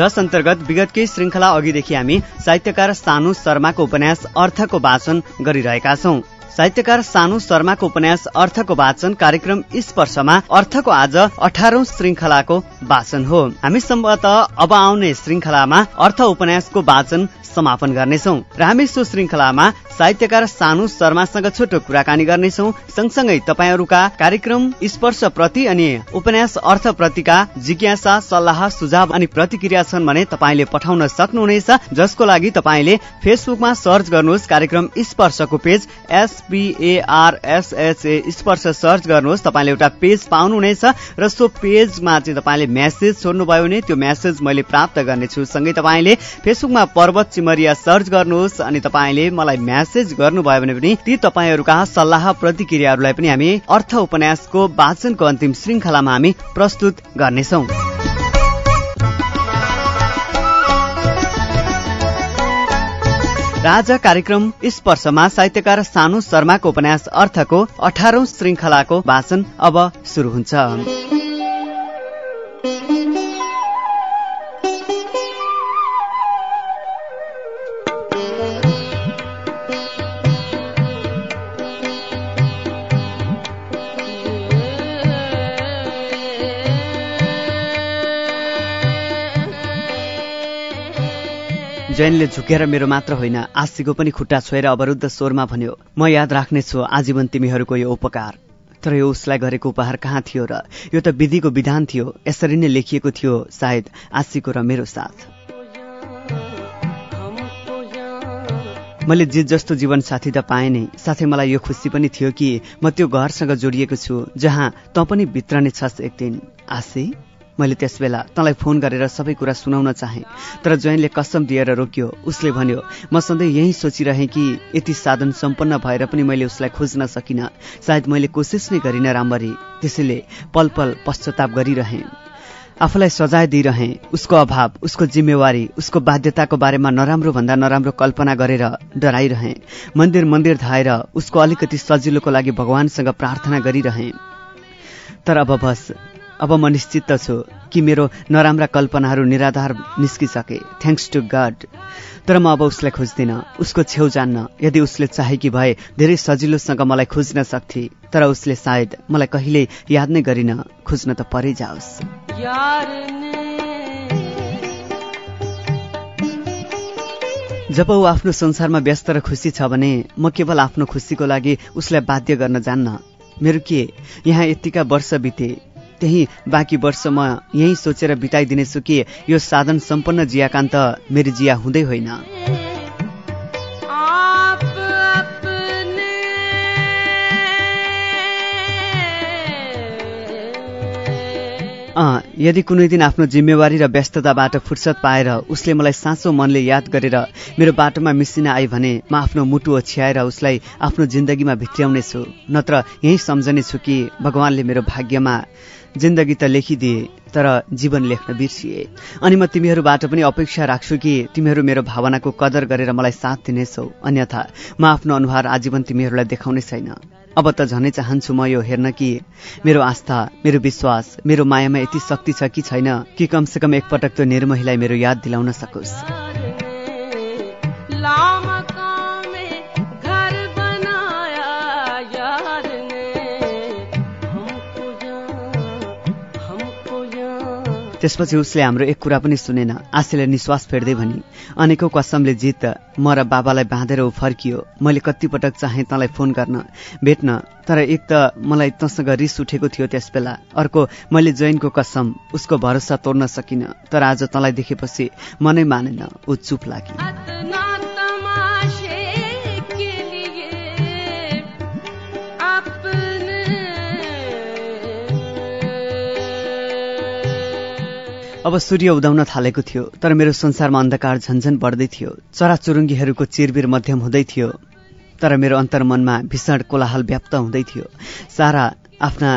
जस अन्तर्गत विगतकै श्रृङ्खला अघिदेखि हामी साहित्यकार सानु शर्माको उपन्यास अर्थको वाचन गरिरहेका छौं। साहित्यकार सानु शर्माको उपन्यास अर्थको वाचन कार्यक्रम स्पर्शमा अर्थको आज अठारौं श्रृङ्खलाको वाचन हो। हामी सम्भवतः अब आउने श्रृङ्खलामा अर्थ उपन्यासको वाचन समापन गर्नेछौ र हामी सो श्रृङ्खलामा साहित्यकार सानु शर्मासँग छोटो कुराकानी गर्नेछौ। सँगसँगै तपाईँहरूका कार्यक्रम स्पर्श प्रति अनि उपन्यास अर्थ प्रतिका जिज्ञासा सल्लाह सुझाव अनि प्रतिक्रिया छन् भने तपाईँले पठाउन सक्नुहुनेछ जसको लागि तपाईँले फेसबुकमा सर्च गर्नुहोस् कार्यक्रम स्पर्शको पेज एसपीएआरएसएचए स्पर्श सर्च गर्नुहोस् तपाईँले एउटा पेज पाउनुहुनेछ र सो पेजमा चाहिँ तपाईँले म्यासेज छोड्नुभयो भने त्यो म्यासेज मैले प्राप्त गर्नेछु। सँगै तपाईँले फेसबुकमा पर्वत चिमरिया सर्च गर्नुहोस् अनि तपाईँले मलाई म्यासेज गर्नुभयो भने पनि ती तपाईँहरूका सल्लाह प्रतिक्रियाहरूलाई पनि हामी अर्थ उपन्यासको वाचनको अन्तिम श्रृङ्खलामा हामी प्रस्तुत गर्नेछौ। राजा कार्यक्रम स्पर्शमा साहित्यकार सानु शर्माको उपन्यास अर्थको अठारौं श्रृङ्खलाको वाचन अब शुरू हुन्छ। जैनले झुकेर मेरो मात्र होइन आशीको पनि खुट्टा छोएर अवरुद्ध स्वरमा भन्यो म याद राख्नेछु आजीवन तिमीहरूको यो उपकार। तर यो उसलाई गरेको उपहार कहाँ थियो र यो त विधिको विधान थियो यसरी नै लेखिएको थियो सायद आशीको र मेरो साथ। मैले जित जस्तो जीवन साथी त पाएँ नै साथै मलाई यो खुसी पनि थियो कि म त्यो घरसँग जोडिएको छु जहाँ तँ पनि भित्र नै छस् एक दिन। आशी मैले त्यसबेला तँलाई फोन गरेर सबै कुरा सुनाउन चाहे तर जैनले कसम दिएर रोक्यो उसले भन्यो म सधैँ यही सोचिरहेँ कि यति साधन सम्पन्न भएर पनि मैले उसलाई खोज्न सकिनँ। सायद मैले कोसिस नै गरिनँ राम्ररी त्यसैले पल पल पश्चाताप गरिरहेँ। आफूलाई सजाय दिइरहे उसको अभाव उसको जिम्मेवारी उसको बाध्यताको बारेमा नराम्रो भन्दा नराम्रो कल्पना गरेर डराइरहे। मन्दिर मन्दिर धाएर उसको अलिकति सजिलोको लागि भगवानसँग प्रार्थना गरिरहे। तर अब बस अब म निश्चित छु कि मेरो नराम्रा कल्पनाहरू निराधार निस्किसके। थ्याङ्क्स टु गड तर म अब उसलाई खोज्दिनँ। उसको छेउ जान्न। यदि उसले चाहेकी भए धेरै सजिलोसँग मलाई खोज्न सक्थे तर उसले सायद मलाई कहिल्यै याद नै गरिन। खोज्न त परै जाओस्। जब ऊ आफ्नो संसारमा व्यस्त र खुसी छ भने म केवल आफ्नो खुसीको लागि उसलाई बाध्य गर्न जान्न। मेरो के? यहाँ यत्तिका वर्ष बिते। त्यही बाँकी वर्ष म यही सोचेर बिताइदिनेछु कि यो साधन सम्पन्न जियाकान्त मेरो जिया हुँदै होइन। यदि कुनै दिन आफ्नो जिम्मेवारी र व्यस्तताबाट फुर्सद पाएर उसले मलाई साँचो मनले याद गरेर मेरो बाटोमा मिसिन आए भने म आफ्नो मुटु ओछ्याएर उसलाई आफ्नो जिन्दगीमा भित्र्याउनेछु नत्र यही सम्झनेछु कि भगवानले मेरो भाग्यमा जिन्दगी त लेखिदिए तर जीवन लेख्न बिर्सिए। अनि म तिमीहरूबाट पनि अपेक्षा राख्छु कि तिमीहरू मेरो भावनाको कदर गरेर मलाई साथ दिनेछौ। अन्यथा म आफ्नो अनुहार आजीवन तिमीहरूलाई देखाउने छैन। अब त झनै चाहन्छु म यो हेर्न कि मेरो आस्था मेरो विश्वास मेरो मायामा यति शक्ति छ कि छैन कि कमसेकम एकपटक त्यो निर्महीलाई मेरो याद दिलाउन सकोस्। त्यसपछि उसले हाम्रो एक कुरा पनि सुनेन। आशीले निश्वास फेर्दै भनी अनेकौं कसमले जित म र बाबालाई बाँधेर ऊ फर्कियो। मैले कतिपटक चाहे तँलाई फोन गर्न। भेट्न तर एक त मलाई तँसँग रिस उठेको थियो त्यस बेला अर्को मैले जैनको कसम उसको भरोसा तोड्न सकिन तर आज तँलाई देखेपछि मनै मानेन ऊ चुप लागि अब सूर्य उदाउन थालेको थियो तर मेरो संसारमा अन्धकार झन्झन बढ्दै थियो। चराचुरुङ्गीहरूको चिरबिर मध्यम हुँदै थियो तर मेरो अन्तर्मनमा भीषण कोलाहल व्याप्त हुँदै थियो। सारा आफ्ना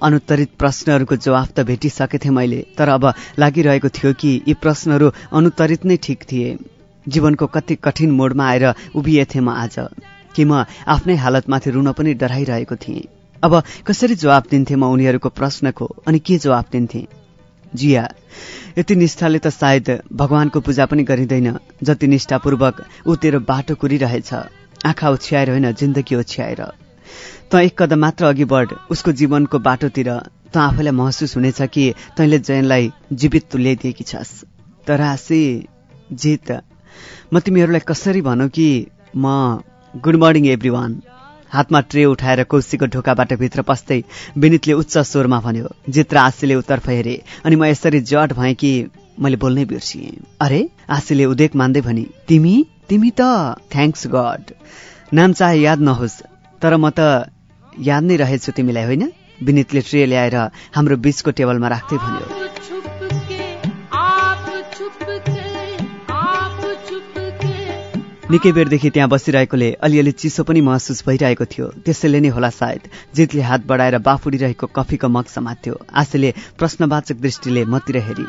अनुत्तरित प्रश्नहरूको जवाफ त भेटिसकेथे मैले तर अब लागिरहेको थियो कि यी प्रश्नहरू अनुत्तरित नै ठिक थिए। जीवनको कति कठिन मोडमा आएर उभिएथे म आज कि म आफ्नै हालतमाथि रुन पनि डराइरहेको थिएँ। अब कसरी जवाब दिन्थे म उनीहरूको प्रश्नको अनि के जवाब दिन्थे? जिया यति निष्ठाले त सायद भगवानको पूजा पनि गरिँदैन जति निष्ठापूर्वक ऊ तेरो बाटो कुरिरहेछ। आँखा ओछ्याएर होइन जिन्दगी ओछ्याएर त एक कदम मात्र अघि बढ उसको जीवनको बाटोतिर त आफैलाई महसुस हुनेछ कि तैँले जयनलाई जीवित तुल्याइदिएकी छस्। तर आशी जित म तिमीहरूलाई कसरी भनौ कि म गुड मर्निङ एभ्री हातमा ट्रे उठाएर कौशीको ढोकाबाट भित्र पस्दै विनितले उच्च स्वरमा भन्यो जित र आशीले उत्तर्फ हेरे अनि म यसरी जट भएँ कि मैले बोल्नै बिर्सिएँ। अरे आशीले उदेक मान्दै भनी तिमी तिमी त थ्याङ्क्स गड नाम चाहे याद नहोस् तर म त याद नै रहेछु तिमीलाई होइन? विनितले ट्रे ल्याएर हाम्रो बीचको टेबलमा राख्दै भन्यो। निकै बेरदेखि त्यहाँ बसिरहेकोले अलिअलि चिसो पनि महसुस भइरहेको थियो। त्यसैले नै होला सायद। जितले हात बढाएर बाफुडिरहेको कफीको मग समात्यो। आशेले प्रश्नवाचक दृष्टिले मतिर हेरी।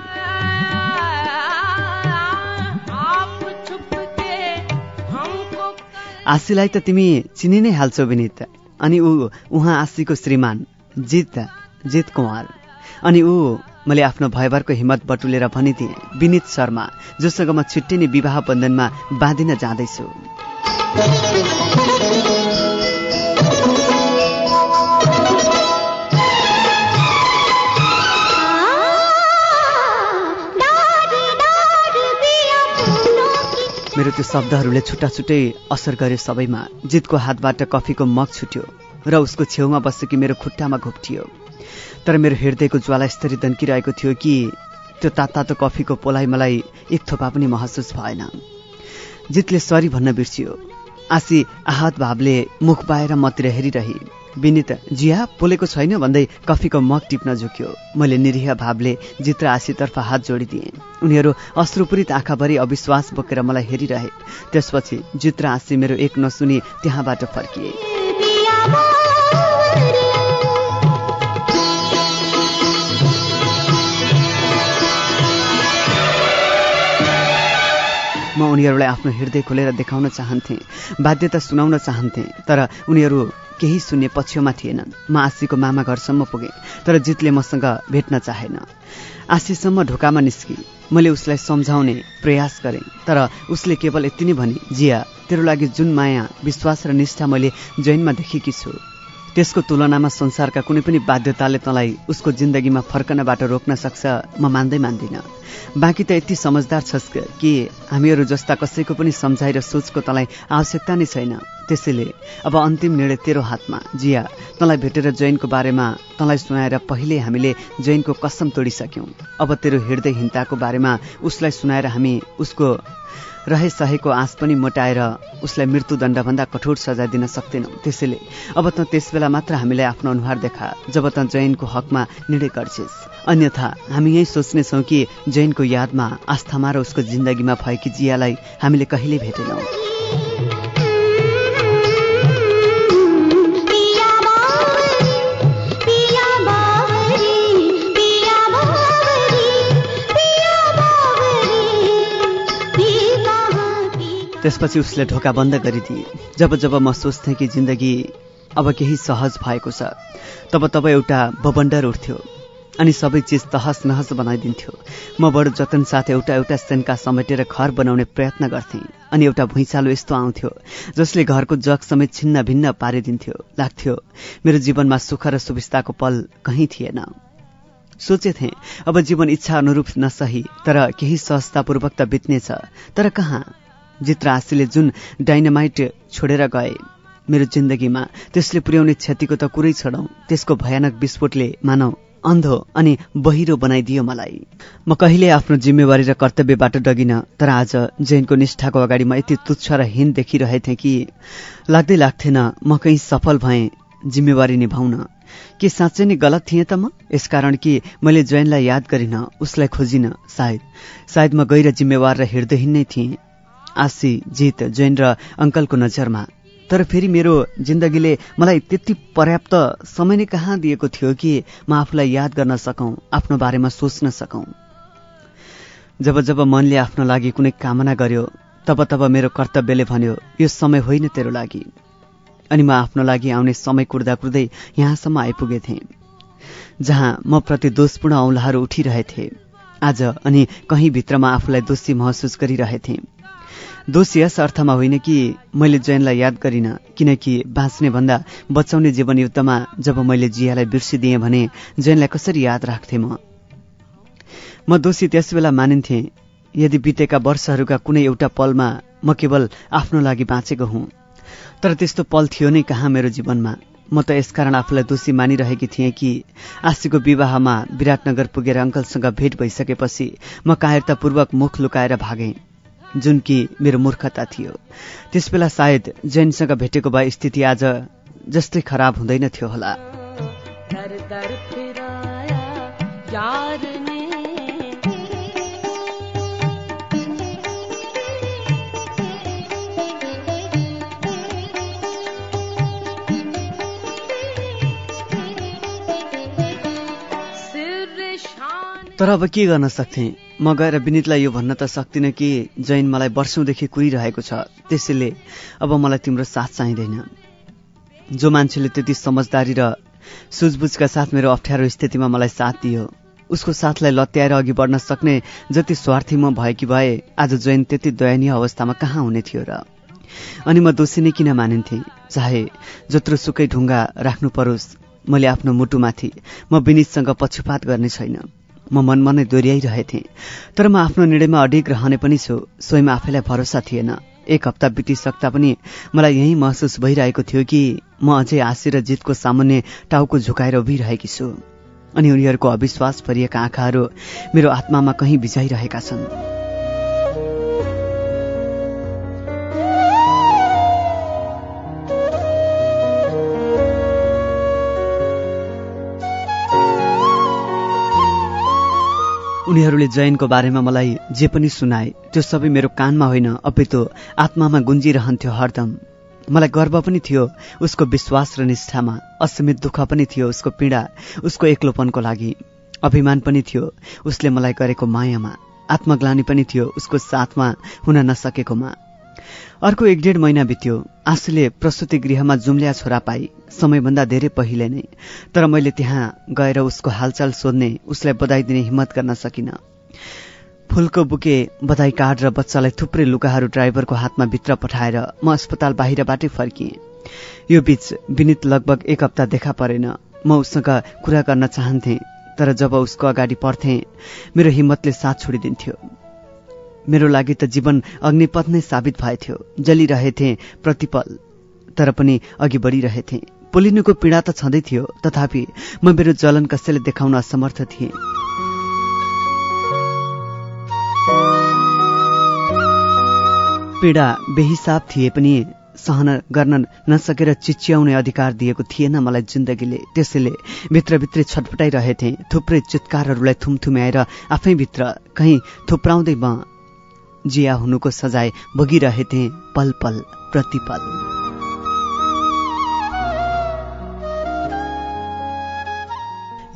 आशीलाई त तिमी चिनि नै हाल्छौ विनित। अनि ऊ उहाँ आशीको श्रीमान जित जित कुमार। अनि ऊ मैले आफ्नो भयभरको हिम्मत बटुलेर भनिदिएँ विनित शर्मा जोसँग म छिट्टै नै विवाह बन्धनमा बाँधिन जाँदैछु। मेरो त्यो शब्दहरूले छुट्टा छुट्टै असर गर्यो सबैमा जितको हातबाट कफीको मग छुट्यो र उसको छेउमा बसेकी मेरो खुट्टामा घोप्टियो। तर मेरो हृदयको ज्वाला स्तरी दन्किरहेको थियो कि त्यो तातो कफीको पोलाई मलाई एक थोपा पनि महसुस भएन। जितले सरी भन्न बिर्सियो आशी आहत भावले मुख बाएर मतिर हेरिरही विनित जिया पोलेको छैन? भन्दै कफीको मग टिप्न झुक्यो। मैले निरीह भावले जित र आशीतर्फ हात जोडिदिएँ। उनीहरू अश्रुपूरित आँखाभरि अविश्वास बोकेर मलाई हेरिरहे। त्यसपछि जित र आशी मेरो एक नसुनी त्यहाँबाट फर्किए। म उनीहरूलाई आफ्नो हृदय खोलेर देखाउन चाहन्थेँ बाध्यता सुनाउन चाहन्थेँ तर उनीहरू केही शून्य पछ्यौमा थिएनन्। म आशीको मामा घरसम्म पुगेँ तर जितले मसँग भेट्न चाहेन। आशीसम्म ढोकामा निस्की। मैले उसलाई सम्झाउने प्रयास गरेँ तर उसले केवल यति नै भने जिया तेरो लागि जुन माया विश्वास र निष्ठा मैले जैनमा देखेकी छु त्यसको तुलनामा संसारका कुनै पनि बाध्यताले तँलाई उसको जिन्दगीमा फर्कनबाट रोक्न सक्छ म मान्दै मान्दिनँ। बाँकी त यति समझदार छस् कि हामीहरू जस्ता कसैको पनि सम्झाइ र सोचको तँलाई आवश्यकता नै छैन। त्यसैले अब अन्तिम निर्णय तेरो हातमा। जिया तँलाई भेटेर जैनको बारेमा तँलाई सुनाएर पहिले हामीले जैनको कसम तोडिसक्यौँ। अब तेरो हृदयहीनताको बारेमा उसलाई सुनाएर हामी उसको रहे सहेको आँस पनि मोटाएर उसलाई मृत्युदण्डभन्दा कठोर सजाय दिन सक्दैनौँ। त्यसैले अब त त्यसबेला मात्र हामीलाई आफ्नो अनुहार देखा जब त जैनको हकमा निर्णय गर्छेस्। अन्यथा हामी यही सोच्नेछौँ कि जैनको यादमा आस्थामा र उसको जिन्दगीमा भएकी जियालाई हामीले कहिले भेटेनौँ। त्यसपछि उसले ढोका बन्द गरिदिए। जब जब म सोच्थेँ कि जिन्दगी अब केही सहज भएको छ तब तब एउटा बबन्डर उठ्थ्यो अनि सबै चिज तहस नहस बनाइदिन्थ्यो। म बडो जतन साथ एउटा एउटा सेन्का समेटेर घर बनाउने प्रयत्न गर्थेँ अनि एउटा भुइँचालो यस्तो आउँथ्यो जसले घरको जग समेत छिन्न भिन्न पारिदिन्थ्यो। लाग्थ्यो मेरो जीवनमा सुख र सुविस्ताको पल कहीँ थिएन। सोचेथे अब जीवन इच्छा अनुरूप नसही तर केही सहजतापूर्वक त बित्नेछ तर कहाँ? जित्र आशीले जुन डाइनामाइट छोडेर गए। मेरो जिन्दगीमा त्यसले पुर्याउने क्षतिको त कुरै छोडौँ। त्यसको भयानक विस्फोटले मानौ अन्धो अनि बहिरो बनाइदियो मलाई। म कहिले आफ्नो जिम्मेवारी र कर्तव्यबाट डगिन तर आज जैनको निष्ठाको अगाडि म यति तुच्छ र हीन देखिरहेथे कि लाग्दै लाग्थेन म कहीँ सफल भएँ जिम्मेवारी निभाउन। के साँच्चै नै गलत थिएँ त म? यसकारण कि मैले जैनलाई याद गरिन उसलाई खोजिन सायद। सायद म गैर जिम्मेवार र हृदयहीन नै थिएँ। आशी जित जैन र अङ्कलको नजरमा। तर फेरि मेरो जिन्दगीले मलाई त्यति पर्याप्त समय नै कहाँ दिएको थियो कि म आफूलाई याद गर्न सकौँ आफ्नो बारेमा सोच्न सकौँ। जब जब मनले आफ्नो लागि कुनै कामना गर्यो तब तब मेरो कर्तव्यले भन्यो यो समय होइन तेरो लागि। अनि म आफ्नो लागि आउने समय कुर्दा कुर्दै यहाँसम्म आइपुगेथे जहाँ म प्रति दोषपूर्ण औँलाहरू उठिरहेथे। आज अनि कहीँ भित्रमा आफूलाई दोषी महसुस गरिरहेथे। दोष यस अर्थमा होइन कि मैले जैनलाई याद गरिन किनकि बाँच्ने भन्दा बचाउने जीवन युद्धमा जब मैले जियालाई बिर्सिदिएँ भने जैनलाई कसरी याद राख्थेँ म? म दोषी त्यस बेला मानिन्थे यदि बितेका वर्षहरूका कुनै एउटा पलमा म केवल आफ्नो लागि बाँचेको हुँ। तर त्यस्तो पल थियो नै कहाँ मेरो जीवनमा? म त यसकारण आफूलाई दोषी मानिरहेकी थिएँ कि आशीको विवाहमा विराटनगर पुगेर अङ्कलसँग भेट भइसकेपछि म कायरतापूर्वक मुख लुकाएर भागेँ। जुन कि मेरो मूर्खता थियो। त्यसबेला सायद जैनसँग भेटेको भए स्थिति आज जस्तै खराब हुँदैन थियो होला। तर अब के गर्न सक्थेँ? म गएर विनितलाई यो भन्न त सक्दिनँ कि जैन मलाई वर्षौँदेखि कुरिरहेको छ। त्यसैले अब मलाई तिम्रो साथ चाहिँदैन। जो मान्छेले त्यति समझदारी र सुझबुझका साथ मेरो अप्ठ्यारो स्थितिमा मलाई साथ दियो उसको साथलाई लत्याएर अघि बढ्न सक्ने जति स्वार्थी म भएकी भए आज जैन त्यति दयनीय अवस्थामा कहाँ हुने थियो र? अनि म दोषी नै किन मानिन्थे? चाहे जत्रो सुकै ढुङ्गा राख्नु परोस् मैले आफ्नो मुटुमाथि म विनितसँग पक्षपात गर्ने छैन। म मनमा नै दोहोऱ्याइरहेथे। तर म आफ्नो निर्णयमा अडिग रहने पनि छु। स्वयं आफैलाई भरोसा थिएन। एक हप्ता बितिसक्दा पनि मलाई यही महसुस भइरहेको थियो कि म अझै आशी र जितको सामान्य टाउको झुकाएर उभिरहेकी छु। अनि उनीहरूको अविश्वास भरिएका आँखाहरू मेरो आत्मामा कहीँ भिजाइरहेका छन्। उनीहरूले जैनको बारेमा मलाई जे पनि सुनाए त्यो सबै मेरो कानमा होइन अपितो आत्मामा गुन्जिरहन्थ्यो हरदम। मलाई गर्व पनि थियो उसको विश्वास र निष्ठामा असीमित दुःख पनि थियो उसको पीडा उसको एक्लोपनको लागि। अभिमान पनि थियो उसले मलाई गरेको मायामा आत्मग्लानी पनि थियो उसको साथमा हुन नसकेकोमा। अर्को एक डेढ महिना बित्यो। आँसुले प्रसुति गृहमा जुम्ल्या छोरा पाई। समयभन्दा धेरै पहिले नै। तर मैले त्यहाँ गएर उसको हालचाल सोध्ने उसलाई बधाई दिने हिम्मत गर्न सकिन। फुलको बुके बधाई कार्ड र बच्चालाई थुप्रै लुगाहरू ड्राइभरको हातमा भित्र पठाएर म अस्पताल बाहिरबाटै फर्किएँ। यो बीच विनित लगभग एक हप्ता देखा परेन। म उसँग कुरा गर्न चाहन्थे तर जब उसको अगाडि पर्थेँ मेरो हिम्मतले साथ छोडिदिन्थ्यो। मेरो लागि त जीवन अग्निपथ नै साबित भएथ्यो। जलिरहेथे प्रतिपल तर पनि अघि बढिरहेथे। पोलिनुको पीडा त छँदै थियो। तथापि म मेरो जलन कसैले देखाउन असमर्थ थिएँ। पीडा बेहिसाब थिए पनि सहन गर्न नसकेर चिच्याउने अधिकार दिएको थिएन मलाई जिन्दगीले। त्यसैले भित्रभित्रै छटपटाइरहेथे। थुप्रै चितकारहरूलाई थुमथुम्याएर आफैभित्र कहीँ थुप्राउँदै म जिया हुनुको सजाय भोगिरहेथे पल पल प्रतिपल।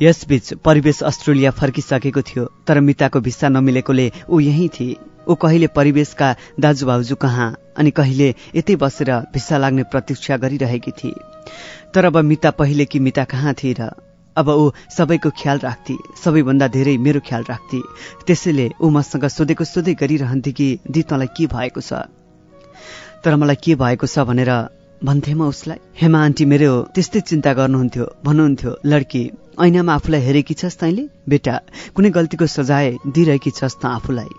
यसबीच परिवेश अस्ट्रेलिया फर्किसकेको थियो तर मिताको भिसा नमिलेकोले ऊ यहीँ थिए। ऊ कहिले परिवेशका दाजुभाउजू कहाँ अनि कहिले यतै बसेर भिसा लाग्ने प्रतीक्षा गरिरहेकी थिए। तर अब मिता पहिले कि मिता कहाँ थिए र अब ऊ सबैको ख्याल राख्थे सबैभन्दा धेरै मेरो ख्याल राख्थे त्यसैले ऊ मसँग सोधेको सोधै गरिरहन्थे कि दि तँलाई के भएको छ? तर मलाई के भएको छ भनेर भन्थे म उसलाई। हेमा आन्टी मेरो त्यस्तै चिन्ता गर्नुहुन्थ्यो भन्नुहुन्थ्यो लड्की ऐनामा आफूलाई हेरेकी छस् तैँले? बेटा कुनै गल्तीको सजाय दिइरहेकी छस् त आफूलाई।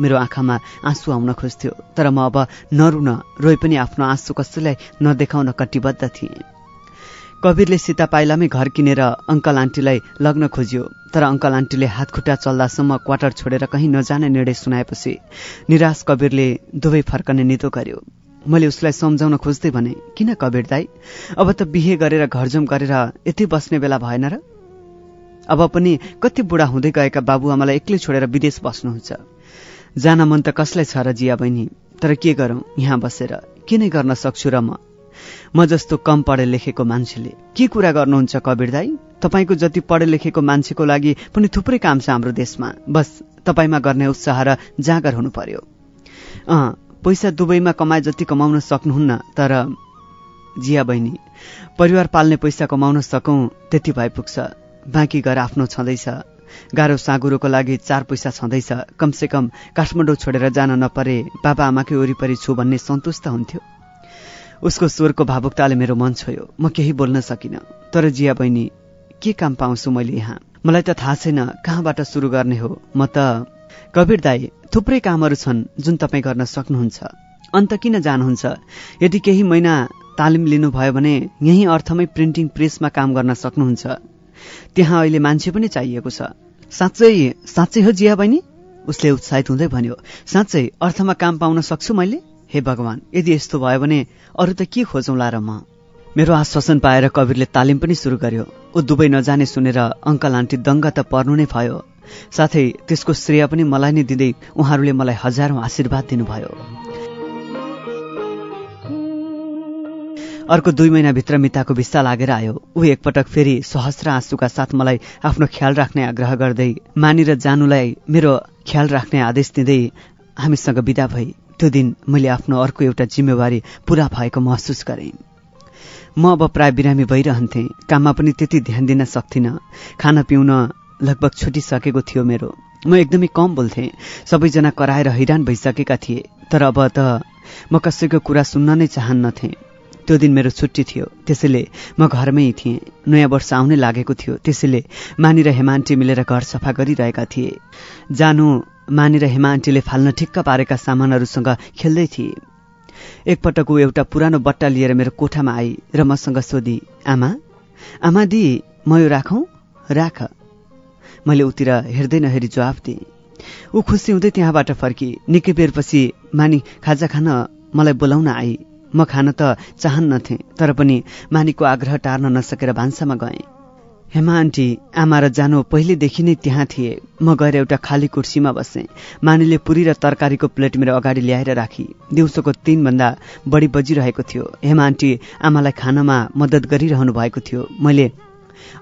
मेरो आँखामा आँसु आउन खोज्थ्यो तर म अब नरुन रोए पनि आफ्नो आँसु कसैलाई नदेखाउन कटिबद्ध थिएँ। कवीरले सीता पाइलामै घर किनेर अङ्कल आन्टीलाई लग्न खोज्यो। तर अङ्कल आन्टीले हात खुट्टा चल्दासम्म क्वार्टर छोडेर कहीँ नजाने निर्णय सुनाएपछि निराश कवीरले दुवै फर्कने नितो गर्यो। मैले उसलाई सम्झाउन खोज्दै भने किन कवीर दाई? अब त बिहे गरेर घरजम गरेर यति बस्ने बेला भएन र? अब पनि कति बुढा हुँदै गएका बाबुआमालाई एक्लै छोडेर विदेश बस्नुहुन्छ। जान मन त कसलाई छ र जिया बहिनी? तर के गरौँ? यहाँ बसेर। के नै गर्न सक्छु र म? म जस्तो कम पढे लेखेको मान्छेले के कुरा गर्नुहुन्छ कवीर दाई? तपाईँको जति पढे लेखेको मान्छेको लागि पनि थुप्रै काम छ हाम्रो देशमा। बस तपाईँमा गर्ने उत्साह र जाँगर हुनु पर्यो। अँ पैसा दुबईमा कमाए जति कमाउन सक्नुहुन्न तर जिया बहिनी परिवार पाल्ने पैसा कमाउन सकौँ त्यति भए पुग्छ। बाँकी घर आफ्नो छँदैछ। गाह्रो साँगुरोको लागि चार पैसा छँदैछ। कमसेकम काठमाडौँ छोडेर जान नपरे बाबा आमाकै वरिपरि छु भन्ने सन्तुष्ट हुन्थ्यो। उसको स्वरको भावुकताले मेरो मन छोयो। म केही बोल्न सकिनँ। तर जिया बहिनी के काम पाउँछु मैले यहाँ? मलाई त थाहा छैन कहाँबाट सुरु गर्ने हो। म त कवीर दाई थुप्रै कामहरू छन् जुन तपाईँ गर्न सक्नुहुन्छ। अन्त किन जानुहुन्छ? यदि केही महिना तालिम लिनुभयो भने यही अर्थमै प्रिन्टिङ प्रेसमा काम गर्न सक्नुहुन्छ। त्यहाँ अहिले मान्छे पनि चाहिएको छ। साँच्चै साँच्चै हो जिया बहिनी उसले उत्साहित हुँदै भन्यो। साँच्चै अर्थमा काम पाउन सक्छु मैले? हे भगवान यदि यस्तो भयो भने अरू त के खोजौँला र म? मेरो आश्वासन पाएर कवीरले तालिम पनि सुरु गर्यो। ऊ दुवै नजाने सुनेर अङ्कल आन्टी दङ्ग त पर्नु नै भयो। साथै त्यसको श्रेय पनि मलाई नै दिँदै उहाँहरूले मलाई हजारौं आशीर्वाद दिनुभयो। अर्को दुई महिनाभित्र मिताको भिस्ता लागेर आयो। ऊ एकपटक फेरि सहस्र आँसुका साथ मलाई आफ्नो ख्याल राख्ने आग्रह गर्दै मानेर जानुलाई मेरो ख्याल राख्ने आदेश दिँदै हामीसँग विदा भई। त्यो दिन मैले आफ्नो अर्को एउटा जिम्मेवारी पूरा भएको महसुस गरेँ। म अब प्राय बिरामी भइरहन्थेँ। काममा पनि त्यति ध्यान दिन सक्थिनँ। खाना पिउन लगभग छुटिसकेको थियो मेरो। म एकदमै कम बोल्थेँ। सबैजना कराएर हैरान भइसकेका थिए। तर अब त म कसैको कुरा सुन्न नै चाहन्नथेँ। त्यो दिन मेरो छुट्टी थियो। त्यसैले म घरमै थिएँ। नयाँ वर्ष आउनै लागेको थियो। त्यसैले मानी र हेमान्टी मिलेर घर सफा गरिरहेका थिए। जानु मानी र हेमान्टीले फाल्न ठिक्क पारेका सामानहरूसँग खेल्दै थिए। एकपटक ऊ एउटा पुरानो बट्टा लिएर मेरो कोठामा आई र मसँग सोधी आमा आमा दि म यो राखौँ? राख। मैले उतिर हेर्दै नहेरी जवाफ दिएँ। ऊ खुसी हुँदै त्यहाँबाट फर्की निकै बेरपछि मानी खाजा खान मलाई बोलाउन आई। म खान त चाहन्नथेँ तर पनि मानीको आग्रह टार्न नसकेर भान्सामा गएँ। हेमा आन्टी आमा र जानो पहिलेदेखि नै त्यहाँ थिए। म गएर एउटा खाली कुर्सीमा बसेँ। मानीले पुरी र तरकारीको प्लेट मेरो अगाडि ल्याएर राखी। दिउँसोको तिनभन्दा बढी बजिरहेको थियो। हेमा आन्टी आमालाई खानामा मद्दत गरिरहनु भएको थियो। मैले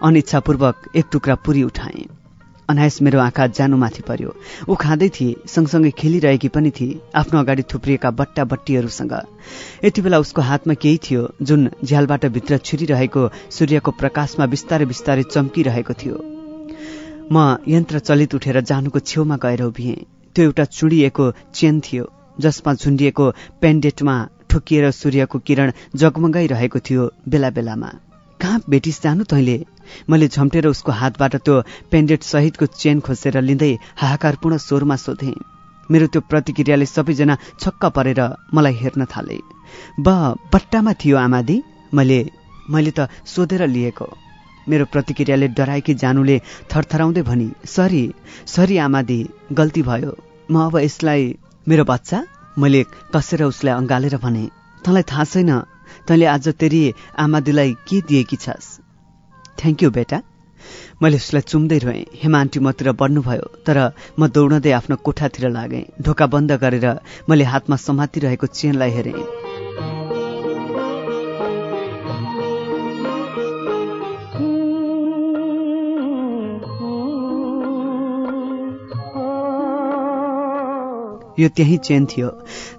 अनिच्छापूर्वक एक टुक्रा पुरी उठाएँ। अनायस मेरो आँखा जानुमाथि पर्यो। ऊ खाँदै थिए सँगसँगै खेलिरहेकी पनि थिए आफ्नो अगाडि थुप्रिएका बट्टा बट्टीहरूसँग यति बेला उसको हातमा केही थियो जुन झ्यालबाट भित्र छिरिरहेको सूर्यको प्रकाशमा बिस्तारै बिस्तारै चम्किरहेको थियो। म यन्त्र चलित उठेर जानुको छेउमा गएर उभिएँ। त्यो एउटा चुडिएको चेन थियो जसमा झुन्डिएको पेन्डेटमा ठोकिएर सूर्यको किरण जगमगाइरहेको थियो बेला बेलामा। कहाँ भेटिस जानु तैँले? मैले झम्टेर उसको हातबाट त्यो पेन्डेट सहितको चेन खोसेर लिँदै हाहाकारपूर्ण स्वरमा सोधेँ। मेरो त्यो प्रतिक्रियाले सबैजना छक्क परेर मलाई हेर्न थाले। ब बट्टामा थियो आमादी। मैले मैले त सोधेर लिएको। मेरो प्रतिक्रियाले डराएकी जानुले थरथराउँदै भनी सरी सरी आमादी गल्ती भयो। म अब यसलाई मेरो बच्चा? मैले कसेर उसलाई अँगालेर भने? तँलाई थाहा छैन तैँले आज तेरी आमादीलाई के दिएकी छस्? थ्याङ्क यू बेटा। मैले उसलाई चुम्दै रोएँ। हेमा आन्टी मतिर बढ्नुभयो तर म दौडँदै आफ्नो कोठातिर लागेँ। ढोका बन्द गरेर मैले हातमा समातिरहेको चेनलाई हेरेँ। यो त्यही चेन थियो।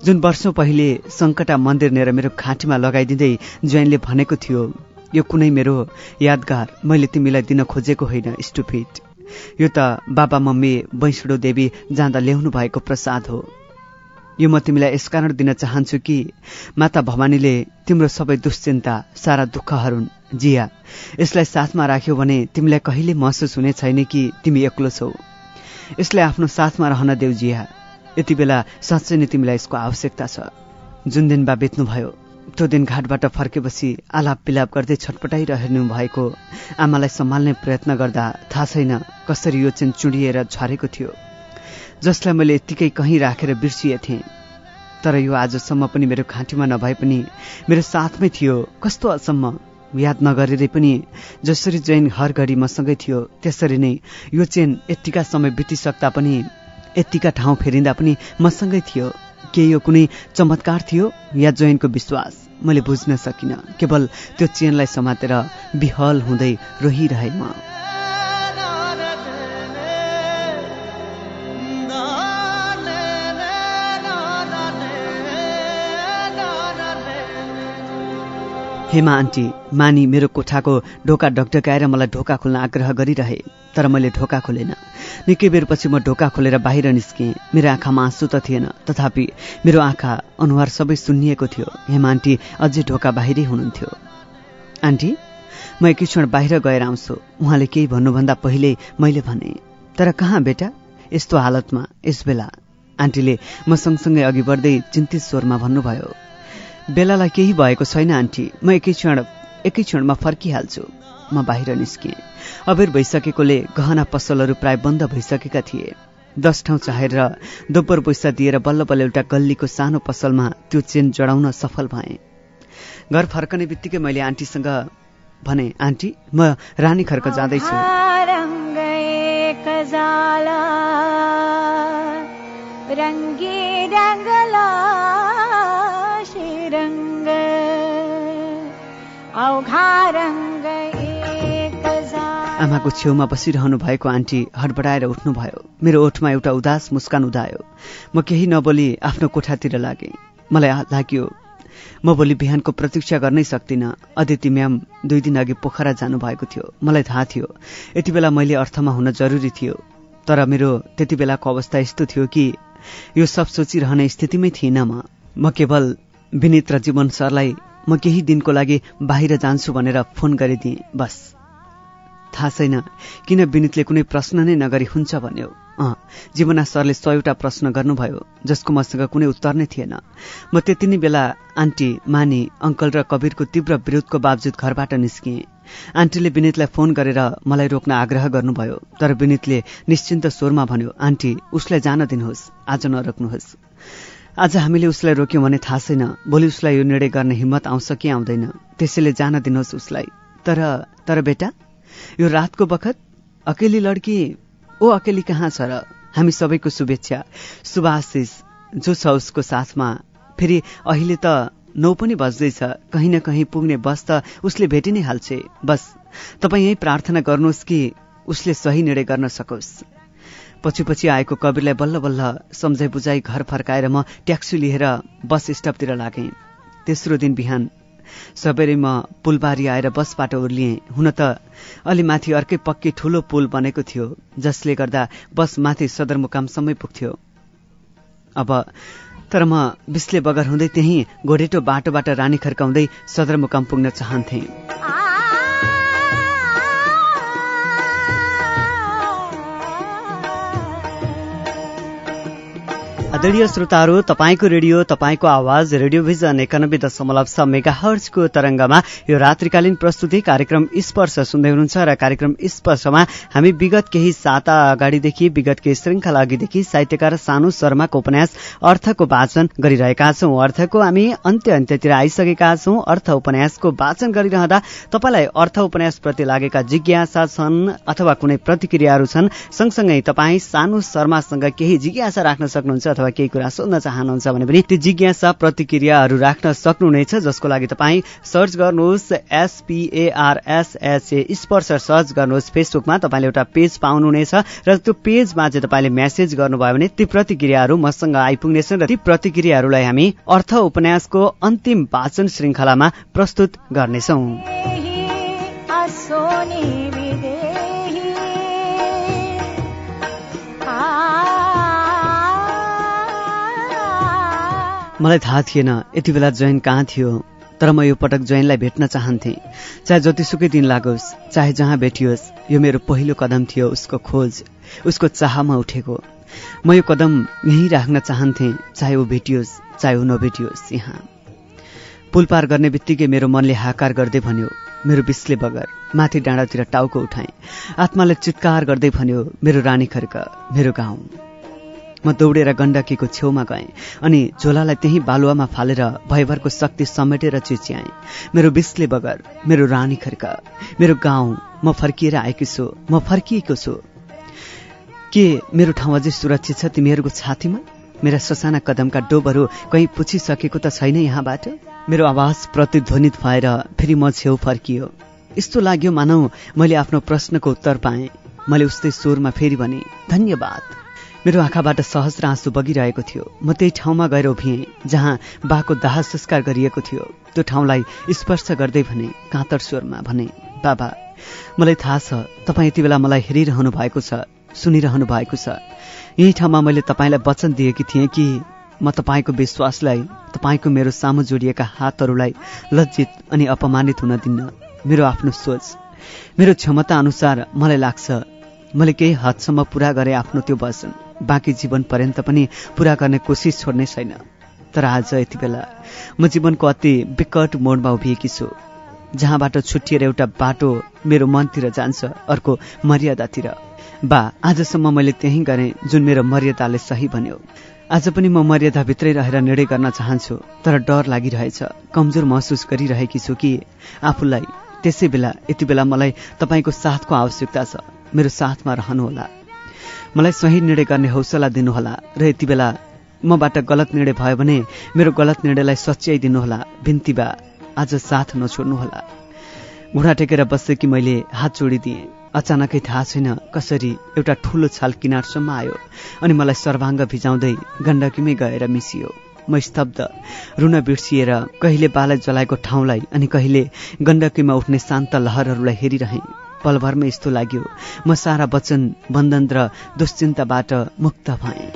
जुन वर्षौँ पहिले सङ्कटा मन्दिर लिएर मेरो खाँटीमा लगाइदिँदै ज्वाइनले भनेको थियो यो कुनै मेरो यादगार मैले तिमीलाई दिन खोजेको होइन स्टुपिट यो त बाबा मम्मी वैष्णो देवी जाँदा ल्याउनु भएको प्रसाद हो। यो म तिमीलाई यसकारण दिन चाहन्छु कि माता भवानीले तिम्रो सबै दुश्चिन्ता सारा दुःखहरू जिया यसलाई साथमा राख्यो भने तिमीलाई कहिले महसुस हुने छैन कि तिमी एक्लो छौ। यसलाई आफ्नो साथमा रहन देऊ जिया। यति बेला साँच्चै नै तिमीलाई यसको आवश्यकता छ। जुन दिन बा बित्नुभयो त्यो दिन घाटबाट फर्केपछि आलाप पिलाप गर्दै छटपटाइरहनु भएको आमालाई सम्हाल्ने प्रयत्न गर्दा थाहा छैन कसरी यो चेन चुडिएर झरेको थियो। जसलाई मैले यत्तिकै कहीँ राखेर बिर्सिएथेँ तर यो आजसम्म पनि मेरो घाँटीमा नभए पनि मेरो साथमै थियो। कस्तो असम्म याद नगरेरै पनि जसरी जैन हर घडी मसँगै थियो त्यसरी नै यो चेन यत्तिका समय बितिसक्दा पनि यत्तिका ठाउँ फेरिँदा पनि मसँगै थियो। के यो कुनै चमत्कार थियो या जैनको विश्वास? मैले बुझ्न सकिनँ। केवल त्यो चेनलाई समातेर विहल हुँदै रोहिरहे म। हेमा आन्टी मानी मेरो कोठाको ढोका ढकढकाएर मलाई ढोका खोल्न आग्रह गरिरहे तर मैले ढोका खोलेन। निकै बेरपछि म ढोका खोलेर बाहिर निस्केँ। मेरो आँखामा आँसु त थिएन तथापि मेरो आँखा अनुहार सबै सुन्निएको थियो। हेमा आन्टी अझै ढोका बाहिरै हुनुहुन्थ्यो। आन्टी म एकै क्षण बाहिर गएर आउँछु। उहाँले केही भन्नुभन्दा पहिले मैले भने तर कहाँ बेटा? यस्तो हालतमा यस बेला। आन्टीले म सँगसँगै अघि बढ्दै चिन्तित स्वरमा भन्नुभयो बेलालाई केही भएको छैन आन्टी। म एकै क्षण एकै क्षणमा फर्किहाल्छु। म बाहिर निस्किएँ। अबेर भइसकेकोले गहना पसलहरू प्राय बन्द भइसकेका थिए। दस ठाउँ चाहेर दोब्बर पैसा दिएर बल्ल बल्ल एउटा गल्लीको सानो पसलमा त्यो चेन जडाउन सफल भएँ। घर फर्कने बित्तिकै मैले आन्टीसँग भने आन्टी म रानी खर्क जाँदैछु। रङ्ग आमाको छेउमा बसिरहनु भएको आन्टी हडबडाएर उठ्नुभयो। मेरो ओठमा एउटा उदास मुस्कान उदायो। म केही नबोली आफ्नो कोठातिर लागेँ। मलाई लाग्यो म भोलि बिहानको प्रतीक्षा गर्नै सक्दिनँ। अदिति म्याम दुई दिन अघि पोखरा जानुभएको थियो। मलाई थाहा थियो यति बेला मैले अर्थमा हुन जरुरी थियो। तर मेरो त्यति बेलाको अवस्था यस्तो थियो कि यो सब सोचिरहने स्थितिमै थिइनँ म। म केवल विनित र जीवन सरलाई म केही दिनको लागि बाहिर जान्छु भनेर फोन गरिदिएँ बस। थाहा छैन किन विनितले कुनै प्रश्न नै नगरी हुन्छ भन्यो। अँ जीवना सरले सयवटा प्रश्न गर्नुभयो जसको मसँग कुनै उत्तर नै थिएन। म त्यति नै बेला आन्टी मानी अङ्कल र कवीरको तीव्र विरोधको बावजुद घरबाट निस्किएँ। आन्टीले विनितलाई फोन गरेर मलाई रोक्न आग्रह गर्नुभयो तर विनितले निश्चिन्त स्वरमा भन्यो आन्टी उसलाई जान दिनुहोस् आज नरोक्नुहोस्। आज हामीले उसलाई रोक्यौँ भने थाहा छैन भोलि उसलाई यो निर्णय गर्ने हिम्मत आउँछ कि आउँदैन। त्यसैले जान दिनुहोस् उसलाई। तर तर बेटा यो रातको बखत अकेली लड्की ओ अकेली कहाँ छ र? हामी सबैको शुभेच्छा। शुभ आशिष जो छ उसको साथमा। फेरि अहिले त नौ पनि बज्दैछ। कहीँ न कहीँ पुग्ने बस त उसले भेटि नै हाल्छे। बस तपाईँ यही प्रार्थना गर्नुहोस् कि उसले सही निर्णय गर्न सकोस्। पछि पछि आएको कवीरलाई बल्ल बल्ल सम्झाइ बुझाइ घर फर्काएर म ट्याक्सी लिएर बस स्टपतिर लागेँ। तेस्रो दिन बिहान सबेरै म पुलबारी आएर बसबाट उर्लिएँ। हुन त अलि माथि अर्कै पक्की ठूलो पुल बनेको थियो जसले गर्दा बस माथि सदरमुकामसम्मै पुग्थ्यो। अब तर म बिस्ले बगर हुँदै त्यही गोडेटो बाटोबाट रानी खर्काउँदै सदरमुकाम पुग्न चाहन्थे। आदरणीय श्रोताहरू तपाईँको रेडियो तपाईँको आवाज रेडियो भिजन एकानब्बे दशमलव छ मेगा हर्चको तरंगमा यो रात्रिकालीन प्रस्तुति कार्यक्रम स्पर्श सुन्दै हुनुहुन्छ र कार्यक्रम स्पर्शमा हामी विगत केही साता अगाडिदेखि विगत केही श्रृङ्खला अघिदेखि साहित्यकार सानु शर्माको उपन्यास अर्थको वाचन गरिरहेका छौं। अर्थको हामी अन्त्य अन्त्यतिर आइसकेका छौं। अर्थ उपन्यासको वाचन गरिरहँदा तपाईँलाई अर्थ उपन्यास प्रति लागेका जिज्ञासा छन् अथवा कुनै प्रतिक्रियाहरू छन् सँगसँगै तपाईँ सानु शर्मासँग केही जिज्ञासा राख्न सक्नुहुन्छ अथवा केही कुरा सोध्न चाहनुहुन्छ भने पनि त्यो जिज्ञासा प्रतिक्रियाहरू राख्न सक्नुहुनेछ जसको लागि तपाईँ सर्च गर्नुहोस् एसपीएआरएसएसए स्पर्श सर्च गर्नुहोस् फेसबुकमा तपाईँले एउटा पेज पाउनुहुनेछ र त्यो पेजमा चाहिँ तपाईँले मेसेज गर्नुभयो भने ती प्रतिक्रियाहरू मसँग आइपुग्नेछन् र ती प्रतिक्रियाहरूलाई हामी अर्थ उपन्यासको अन्तिम वाचन श्रृङ्खलामा प्रस्तुत गर्नेछौं मलाई थाहा थिएन यति बेला जैन कहाँ थियो तर म यो पटक जैनलाई भेट्न चाहन्थे। चाहे जतिसुकै दिन लागोस् चाहे जहाँ भेटियोस् यो मेरो पहिलो कदम थियो उसको खोज उसको चाहमा उठेको। म यो कदम यहीँ राख्न चाहन्थे चाहे ऊ भेटियोस् चाहे ऊ नभेटियोस् यहाँ। पुल पार गर्ने बित्तिकै मेरो मनले हाकार गर्दै भन्यो मेरो बिस्ले बगर माथि डाँडातिर टाउको उठाएँ। आत्माले चित्कार गर्दै भन्यो मेरो रानी खर्क मेरो गाउँ। म दौडेर गण्डकीको छेउमा गएँ अनि झोलालाई त्यही बालुवामा फालेर भयभरको शक्ति समेटेर चिच्याएँ। मेरो बिस्ले बगर मेरो रानी खर्क मेरो गाउँ म फर्किएर आएकी छु म फर्किएको छु। के मेरो ठाउँ अझै सुरक्षित छ तिमीहरूको छातीमा? मेरा ससाना कदमका डोबहरू कहीँ पुछिसकेको त छैन यहाँबाट। मेरो आवाज प्रतिध्वनित भएर फेरि म छेउ फर्कियो। यस्तो लाग्यो मानौ मैले आफ्नो प्रश्नको उत्तर पाएँ। मैले उस्तै स्वरमा फेरि भने धन्यवाद। मेरो आँखाबाट सहस्र आँसु बगिरहेको थियो। म त्यही ठाउँमा गएर उभिएँ जहाँ बाको दाह संस्कार गरिएको थियो। त्यो ठाउँलाई स्पर्श गर्दै भने काँतर स्वरमा भने बाबा मलाई थाहा छ तपाईँ यति बेला मलाई हेरिरहनु भएको छ सुनिरहनु भएको छ। यही ठाउँमा मैले तपाईँलाई वचन दिएकी थिएँ कि म तपाईँको विश्वासलाई तपाईँको मेरो सामु जोडिएका हातहरूलाई लज्जित अनि अपमानित हुन दिन्न। मेरो आफ्नो सोच मेरो क्षमता अनुसार मलाई लाग्छ मैले केही हदसम्म पुरा गरे आफ्नो त्यो वचन। बाँकी जीवन पर्यन्त पनि पुरा गर्ने कोसिस छोड्ने छैन। तर आज यति बेला म जीवनको अति विकट मोडमा उभिएकी छु जहाँबाट छुट्टिएर एउटा बाटो मेरो मनतिर जान्छ अर्को मर्यादातिर। बा आजसम्म मैले त्यही गरेँ जुन मेरो मर्यादाले सही भन्यो। आज पनि म मर्यादाभित्रै रहेर निर्णय गर्न चाहन्छु तर डर लागिरहेछ कमजोर महसुस गरिरहेकी छु कि आफूलाई। त्यसै बेला यति बेला मलाई तपाईँको साथको आवश्यकता छ। मेरो साथमा रहनुहोला। मलाई सही निर्णय गर्ने हौसला दिनुहोला र यति बेला मबाट गलत निर्णय भयो भने मेरो गलत निर्णयलाई सच्याइदिनुहोला बिन्ती बा। आज साथ नछोड्नुहोला। घुँडा टेकेर बसेकी मैले हात जोडिदिएँ। अचानकै थाहा छैन कसरी एउटा ठूलो छाल किनारसम्म आयो अनि मलाई सर्वाङ्ग भिजाउँदै गण्डकीमै गएर मिसियो। म स्तब्ध रुन बिर्सिएर कहिले बालाई जलाएको ठाउँलाई अनि कहिले गण्डकीमा उठ्ने शान्त लहरहरूलाई हेरिरहेँ। पलभरमै यस्तो लाग्यो। म सारा वचन बन्धन र दुश्चिन्ताबाट मुक्त भएँ।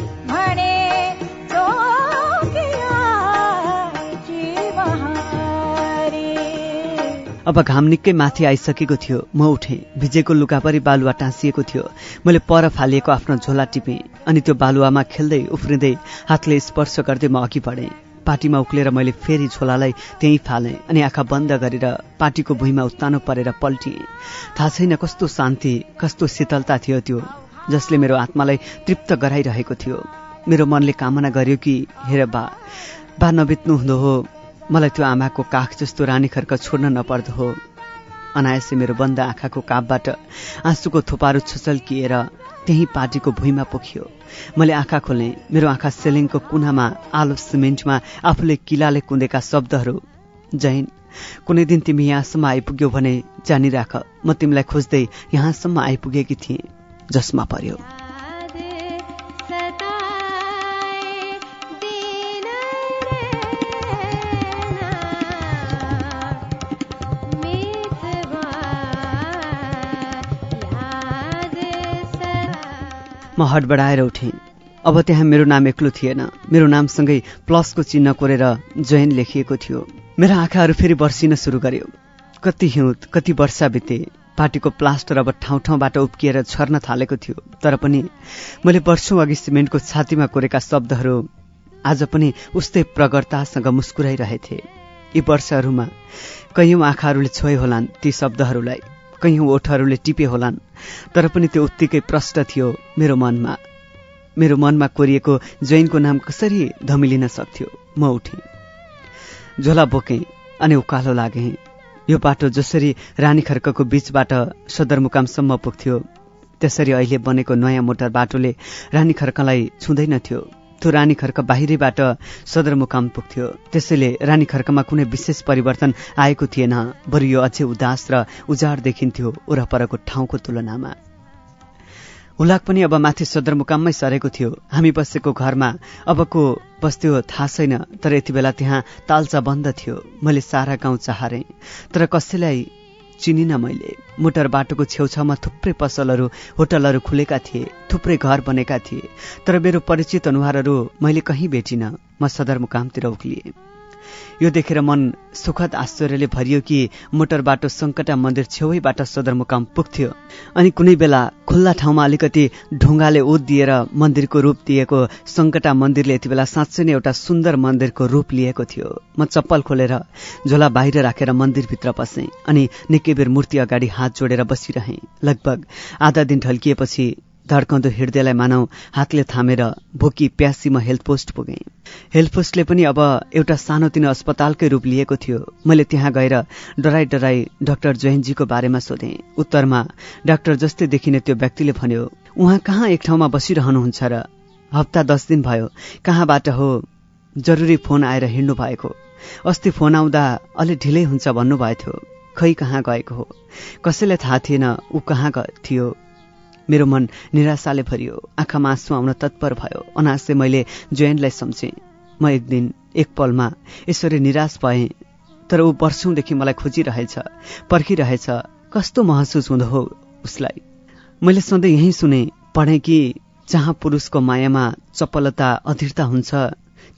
अब घाम निकै माथि आइसकेको थियो। म उठेँ। भिजेको लुगापरि बालुवा टाँसिएको थियो। मैले पर फालिएको आफ्नो झोला टिपेँ। अनि त्यो बालुवामा खेल्दै उफ्रिँदै हातले स्पर्श गर्दै म अघि बढेँ। पार्टीमा उक्लेर मैले फेरि झोलालाई त्यहीँ फालेँ अनि आँखा बन्द गरेर पार्टीको भुइँमा उत्तानो परेर पल्टिएँ। थाहा छैन कस्तो शान्ति कस्तो शीतलता थियो त्यो जसले मेरो आत्मालाई तृप्त गराइरहेको थियो। मेरो मनले कामना गर्यो कि हेर बा बा नबित्नु हुँदो हो मलाई त्यो आमाको काख जस्तो रानी खर्क छोड्न नपर्दो हो। अनायसे मेरो बन्द आँखाको कापबाट आँसुको थोपारो छुचल्किएर त्यही पार्टीको भुइँमा पोखियो। मैले आँखा खोलेँ मेरो आँखा सेलिङको कुनामा आलो सिमेन्टमा आफूले किलाले कुँदेका शब्दहरू। जैन कुनै दिन तिमी यहाँसम्म आइपुग्यौ भने जानिराख म तिमीलाई खोज्दै यहाँसम्म आइपुगेकी थिएँ जसमा पर्यो। म हडबडाएर उठेँ। अब त्यहाँ मेरो नाम एक्लो थिएन। मेरो नामसँगै प्लसको चिन्ह कोरेर जैन लेखिएको थियो। मेरो आँखाहरू फेरि बर्सिन सुरु गर्यो। कति हिउँद कति वर्षा बिते। पार्टीको प्लास्टर अब ठाउँ ठाउँबाट उप्किएर छर्न थालेको थियो। तर पनि मैले वर्षौँ अघि सिमेन्टको छातीमा कोरेका शब्दहरू आज पनि उस्तै प्रगरतासँग मुस्कुराइरहेथे। यी वर्षहरूमा कैयौँ आँखाहरूले छोए होलान् ती शब्दहरूलाई। कैयौँ ओठहरूले टिपे होलान्। तर पनि त्यो उत्तिकै प्रष्ट थियो मेरो मनमा। मेरो मनमा कोरिएको जैनको नाम कसरी धमिलिन सक्थ्यो म उठेँ। झोला बोकेँ अनि उकालो लागेँ। यो बाटो जसरी रानी खर्कको बीचबाट सदरमुकामसम्म पुग्थ्यो त्यसरी अहिले बनेको नयाँ मोटर बाटोले रानी खर्कलाई छुँदैनथ्यो। त्यो रानी खर्क बाहिरैबाट सदरमुकाम पुग्थ्यो। त्यसैले रानी खर्कमा कुनै विशेष परिवर्तन आएको थिएन। बरु यो अझै उदास र उजाड देखिन्थ्यो वरपरको ठाउँको तुलनामा। हुलाक पनि अब माथि सदरमुकाममै सरेको थियो। हामी बसेको घरमा अबको बस्थ्यो थाहा छैन तर यति बेला त्यहाँ तालचा बन्द थियो। मैले सारा गाउँ चाहारेँ। तर कसैलाई चिनिन मैले। मोटर बाटोको छेउछाउमा थुप्रै पसलहरू होटलहरू खुलेका थिए थुप्रै घर बनेका थिए। तर मेरो परिचित अनुहारहरू मैले कहीँ भेटिन। म सदरमुकामतिर उक्लिएँ। यो देखेर मन सुखद आश्चर्यले भरियो कि मोटर बाटो सङ्कटा मन्दिर छेउैबाट सदरमुकाम पुग्थ्यो। अनि कुनै बेला खुल्ला ठाउँमा अलिकति ढुङ्गाले ओत दिएर मन्दिरको रूप दिएको सङ्कटा मन्दिरले यति बेला साँच्चै नै एउटा सुन्दर मन्दिरको रूप लिएको थियो। म चप्पल खोलेर झोला बाहिर राखेर मन्दिरभित्र पसेँ अनि निकै बेर मूर्ति अगाडि हात जोडेर बसिरहेँ। लगभग आधा दिन ढल्किएपछि धड्काउँदो हृदयलाई मानौ हातले थामेर भोकी प्यासी म पुगेँ। हेल्थ पोस्टले पनि अब एउटा सानोतिनो अस्पतालकै रूप लिएको थियो। मैले त्यहाँ गएर डराई डराई डाक्टर जयनजीको बारेमा सोधेँ। उत्तरमा डाक्टर जस्तै देखिने त्यो व्यक्तिले भन्यो उहाँ कहाँ एक ठाउँमा बसिरहनुहुन्छ र हप्ता दस दिन भयो कहाँबाट हो? जरुरी फोन आएर हिँड्नु भएको। अस्ति फोन आउँदा अलि ढिलै हुन्छ भन्नुभएको थियो। खै कहाँ गएको हो? कसैलाई थाहा थिएन ऊ कहाँ थियो? मेरो मन निराशाले भरियो आँखामा आँसु आउन तत्पर भयो। अनासै मैले जोयनलाई सम्झेँ। म एक दिन एक पलमा यसरी निराश भएँ तर ऊ वर्षौँदेखि मलाई खोजिरहेछ पर्खिरहेछ कस्तो महसुस हुँदो हो उसलाई। मैले सधैँ यही सुने पढेँ कि जहाँ पुरुषको मायामा चपलता अधीरता हुन्छ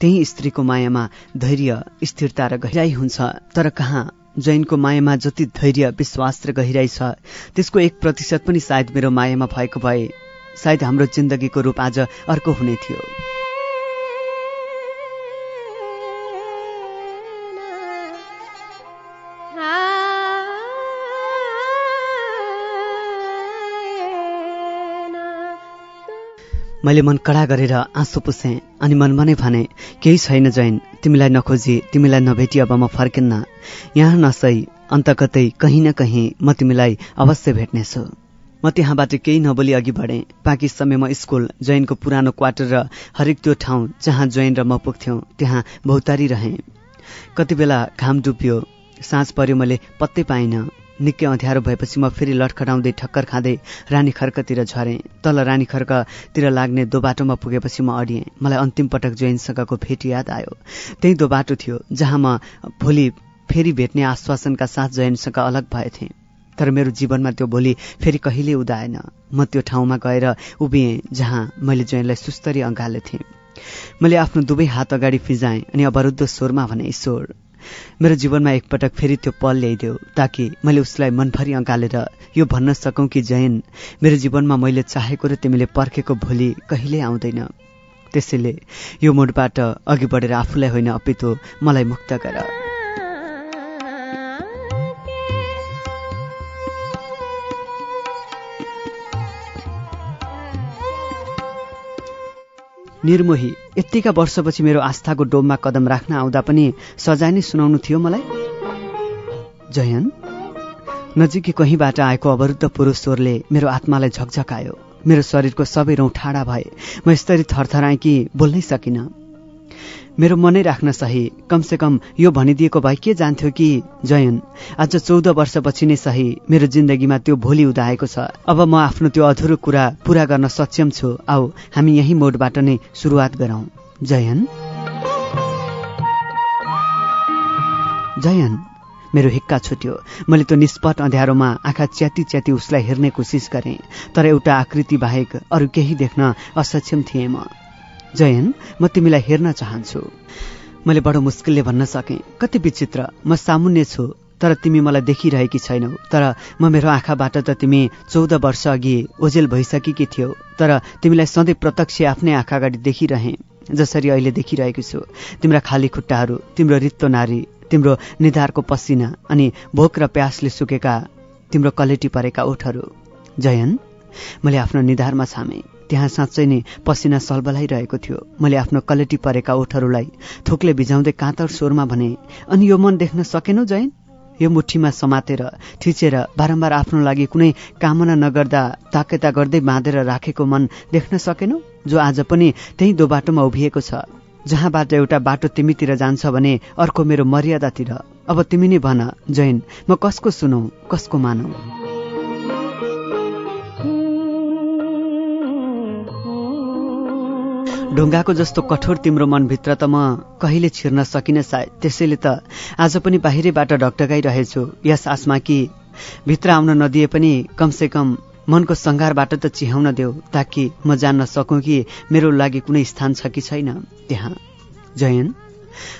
त्यही स्त्रीको मायामा धैर्य स्थिरता र गहिराई हुन्छ तर कहाँ जैनको मायामा जति धैर्य विश्वास र गहिराई छ त्यसको एक प्रतिशत पनि सायद मेरो मायामा भएको भए सायद हाम्रो जिन्दगीको रूप आज अर्को हुने थियो। मैले मन कडा गरेर आँसु पुसेँ अनि मनमा नै भने केही छैन जैन तिमीलाई नखोजी तिमीलाई नभेटी अब म फर्किन्न। यहाँ नसई अन्त कतै कहीँ न कहीँ म तिमीलाई अवश्य भेट्नेछु। म त्यहाँबाट केही नबोली अघि बढेँ। बाँकी समय म स्कुल जैनको पुरानो क्वार्टर र हरेक त्यो ठाउँ जहाँ जैन र म पुग्थ्यौँ त्यहाँ भौतारी रहेँ। कति बेला घाम डुब्यो साँझ पर्यो मैले पत्तै पाइनँ। निकै अँध्यारो भएपछि म फेरि लटखटाउँदै ठक्कर खाँदै रानी खर्कतिर झरेँ। तल रानी खर्कतिर लाग्ने दो बाटोमा पुगेपछि म अडिएँ। मलाई अन्तिम पटक जोइनसँगको भेट याद आयो। त्यही दो बाटो थियो जहाँ म भोलि फेरि भेट्ने आश्वासनका साथ जैनसँग अलग भएथेँ तर मेरो जीवनमा त्यो भोलि फेरि कहिले उदाएन। म त्यो ठाउँमा गएर उभिएँ जहाँ मैले जैनलाई सुस्तरी अँगालेथेँ मैले आफ्नो दुवै हात अगाडि फिजाएँ अनि अवरुद्ध स्वरमा भने ईश्वर मेरो जीवनमा एकपटक फेरि त्यो पल ल्याइदेऊ ताकि मैले उसलाई मनभरि अँगालेर यो भन्न सकौँ कि जयन मेरो जीवनमा मैले चाहेको र तिमीले पर्खेको भोलि कहिल्यै आउँदैन। त्यसैले यो मोडबाट अघि बढेर आफूलाई होइन अपितो मलाई मुक्त गर। निर्मोही। यत्तिका वर्षपछि मेरो आस्थाको डोममा कदम राख्न आउँदा पनि सजाय नै सुनाउनु थियो मलाई। जयन नजिकै कहीँबाट आएको अवरुद्ध पुरुष स्वरले मेरो आत्मालाई झकझकायो। मेरो शरीरको सबै रौँ ठाडा भए। म यसरी थरथराएँ कि बोल्नै सकिनँ। मेरो मनै राख्न सही। कमसे कम यो भनिदिएको भए के जान्थ्यो कि जयन आज चौध वर्षपछि नै सही मेरो जिन्दगीमा त्यो भोलि उदाएको छ। अब म आफ्नो त्यो अधुरो कुरा पूरा गर्न सक्षम छु। आऊ हामी यही मोडबाट नै सुरुवात गरौँ। जयन? जयन मेरो हिक्का छुट्यो। मैले त्यो निष्पट अँध्यारोमा आँखा च्याती च्याती उसलाई हेर्ने कोसिस गरेँ। तर एउटा आकृति बाहेक अरू केही देख्न असक्षम थिएँ म। जयन म तिमीलाई हेर्न चाहन्छु। मैले बडो मुस्किलले भन्न सकेँ। कति विचित्र। म सामुन्य छु तर तिमी मलाई देखिरहेकी छैनौ। तर म मेरो आँखाबाट त तिमी चौध वर्ष अघि ओझेल भइसकेकी थियौ। तर तिमीलाई सधैँ प्रत्यक्ष आफ्नै आँखा अगाडि देखिरहेँ जसरी अहिले देखिरहेको छु। तिम्रा खाली खुट्टाहरू तिम्रो रित्तो नारी तिम्रो निधारको पसिना अनि भोक र प्यासले सुकेका तिम्रो कलेटी परेका ओठहरू। जयन मैले आफ्नो निधारमा छामेँ। त्यहाँ साँच्चै नै पसिना सलबलाइरहेको थियो। मैले आफ्नो कलेटी परेका ओठहरूलाई थुकले भिजाउँदै काँतर स्वरमा भने अनि यो मन देख्न सकेनौ जैन? यो मुठीमा समातेर थिचेर बारम्बार आफ्नो लागि कुनै कामना नगर्दा ताकेता गर्दै बाँधेर राखेको मन देख्न सकेनौ? जो आज पनि त्यही दो बाटोमा उभिएको छ। जहाँबाट एउटा बाटो तिमीतिर जान्छ भने अर्को मेरो मर्यादातिर। अब तिमी नै भन जैन म कसको सुनौ कसको मानौ? ढुङ्गाको जस्तो कठोर तिम्रो मनभित्र त म कहिले छिर्न सकिनँ सायद त्यसैले त आज पनि बाहिरैबाट ढकढकाइरहेछु यस आसमा कि भित्र आउन नदिए पनि कमसे कम मनको सङ्घारबाट त चिहाउन देऊ ताकि म जान्न सकौँ कि मेरो लागि कुनै स्थान छ कि छैन। त्यहाँ। जयन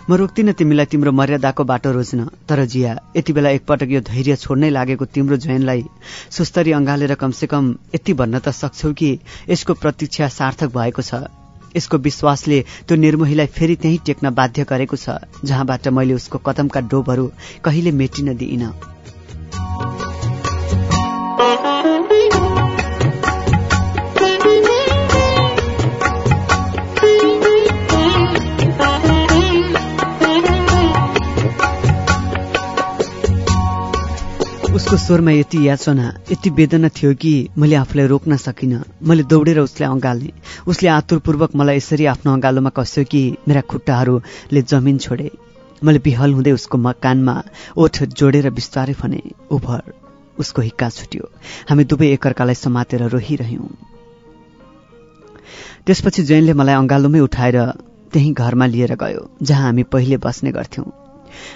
म रोक्दिनँ तिमीलाई तिम्रो मर्यादाको बाटो रोज्न। तर जिया यति बेला एकपटक यो धैर्य छोड्नै लागेको तिम्रो जयनलाई सुस्तरी अँगालेर कमसे कम यति भन्न त सक्छौ कि यसको प्रतीक्षा सार्थक भएको छ। यसको विश्वासले त्यो निर्मोहीलाई फेरि त्यही टेक्न बाध्य गरेको छ जहाँबाट मैले उसको कदमका डोबहरू कहिले मेटिन दिइन। उसको स्वरमा यति याचना यति वेदना थियो कि मैले आफूलाई रोक्न सकिनँ। मैले दौडेर उसलाई अँगाल्ने। उसले आतुरपूर्वक मलाई यसरी आफ्नो अँगालोमा कस्यो कि मेरा खुट्टाहरूले जमिन छोडे। मैले बिहल हुँदै उसको कानमा ओठ जोडेर बिस्तारै भने उभर उसको हिक्का छुट्यो। हामी दुवै एकअर्कालाई समातेर रोहिरह्यौँ। त्यसपछि जैनले मलाई अँगालोमै उठाएर त्यही घरमा लिएर गयो जहाँ हामी पहिले बस्ने गर्थ्यौँ।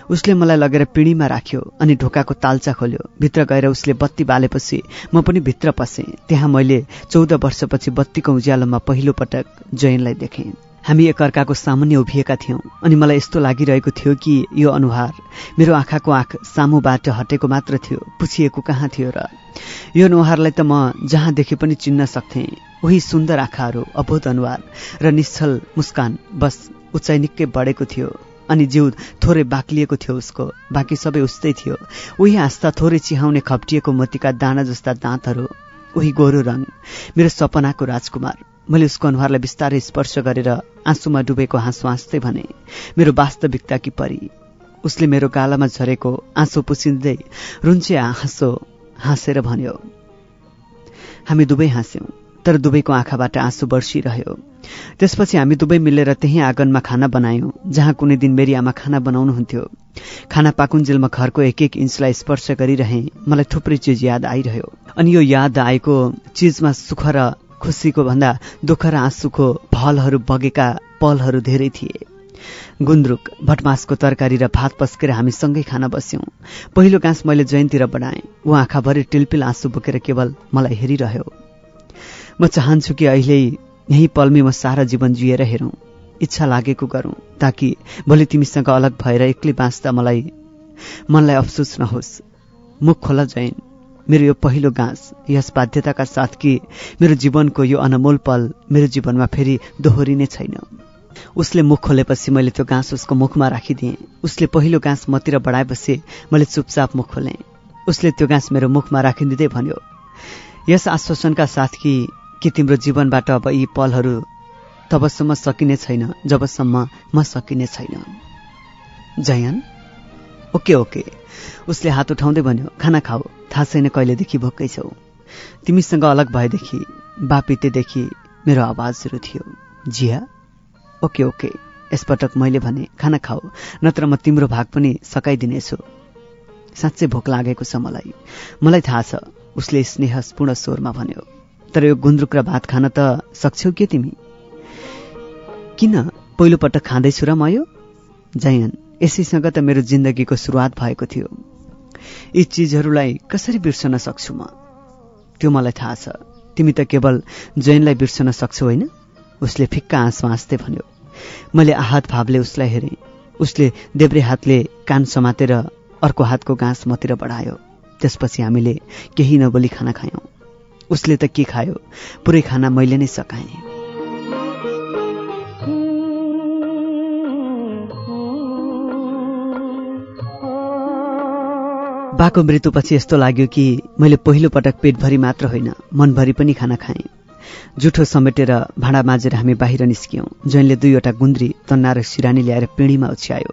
उसले मलाई लगेर पिँढीमा राख्यो अनि ढोकाको तालचा खोल्यो। भित्र गएर उसले बत्ती बालेपछि म पनि भित्र पसेँ। त्यहाँ मैले चौध वर्षपछि बत्तीको उज्यालोमा पहिलो पटक जैनलाई देखेँ। हामी एकअर्काको सामुन्य उभिएका थियौँ अनि मलाई यस्तो लागिरहेको थियो कि यो अनुहार मेरो आँखाको आँख सामुबाट हटेको मात्र थियो पुछिएको कहाँ थियो र यो अनुहारलाई त म जहाँ देखे पनि चिन्न सक्थेँ उही सुन्दर आँखाहरू अबोध अनुहार र निश्चल मुस्कान बस उचाइ निकै बढेको थियो। अनि जिउ थोरै बाक्लिएको थियो उसको। बाँकी सबै उस्तै थियो। उही हाँस्दा थोरै चिहाउने खप्टिएको मोतीका दाना जस्ता दाँतहरू उही गोरो रङ मेरो सपनाको राजकुमार। मैले उसको अनुहारलाई बिस्तारै स्पर्श गरेर आँसुमा डुबेको हाँसो हाँस्दै भने मेरो वास्तविकता कि परी? उसले मेरो गालामा झरेको आँसु पुसिँदै रुन्चे हाँसो हाँसेर भन्यो हामी दुवै हाँस्यौँ तर दुवैको आँखाबाट आँसु बर्सिरह्यो। त्यसपछि हामी दुवै मिलेर त्यही आँगनमा खाना बनायौँ जहाँ कुनै दिन मेरी आमा खाना बनाउनुहुन्थ्यो। खाना पाकुन्जेल म घरको एक एक इन्चलाई स्पर्श गरिरहेँ मलाई थुप्रै चिज याद आइरह्यो। अनि यो याद आएको चिजमा सुख र खुसीको भन्दा दुःख र आँसुको फलहरू बगेका पलहरू धेरै थिए। गुन्द्रुक भटमासको तरकारी र भात पस्केर हामी सँगै खान बस्यौँ। पहिलो गाँस मैले जयन्तिर बढाएँ ऊ आँखाभरि टिलपिल आँसु बोकेर केवल मलाई हेरिरह्यो। म चाहन्छु कि अहिले यही पलमै म सारा जीवन जिएर हेरौँ। इच्छा लागेको गरौँ ताकि भोलि तिमीसँग अलग भएर एक्लै बाँच्दा मलाई मनलाई अफसोस नहोस्। मुख खोला जैन। मेरो यो पहिलो गाँस यस बाध्यताका साथ कि मेरो जीवनको यो अनमोल पल मेरो जीवनमा फेरि दोहोरिने छैन। उसले मुख खोलेपछि मैले त्यो गाँस उसको मुखमा राखिदिएँ। उसले पहिलो गाँस मतिर बढाएपछि मैले चुपचाप मुख खोलेँ। उसले त्यो गाँस मेरो मुखमा राखिदिँदै भन्यो यस आश्वासनका साथ कि कि तिम्रो जीवनबाट अब यी पलहरू तबसम्म सकिने छैन जबसम्म म सकिने छैन। जयन? Okay okay. उसले हात उठाउँदै भन्यो खाना खाऊ। थाहा छैन कहिलेदेखि भोकै छौ। तिमीसँग अलग भएदेखि बापितेदेखि मेरो आवाजहरू थियो। जिया? Okay okay. यसपटक मैले भने खाना खाऊ। नत्र म तिम्रो भाग पनि सकाइदिनेछु। साँच्चै भोक लागेको छ मलाई। मलाई थाहा छ। उसले स्नेहपूर्ण स्वरमा भन्यो। तर यो गुन्द्रुक र भात खान त सक्छौ के तिमी? किन पहिलोपटक खाँदैछु र म यो? जयन यसैसँग त मेरो जिन्दगीको सुरुवात भएको थियो। यी चिजहरूलाई कसरी बिर्सन सक्छु म? त्यो मलाई थाहा छ। तिमी त केवल जैनलाई बिर्सन सक्छौ होइन? उसले फिक्का आँसमा हाँस्दै भन्यो। मैले आहत भावले उसलाई हेरेँ। उसले देब्रे हातले कान समातेर अर्को हातको घाँस मतिर बढायो। त्यसपछि हामीले केही नबोली खाना खायौँ। उसले त के खायो? पुरै खाना मैले नै सकाएँ। बाको मृत्युपछि यस्तो लाग्यो कि मैले पहिलो पटक पेटभरि मात्र होइन मनभरि पनि खाना खाएँ। जुठो समेटेर भाँडा माझेर हामी बाहिर निस्कियौँ। जैनले दुईवटा गुन्द्री तन्ना र सिरानी ल्याएर पिँढीमा ओछ्यायो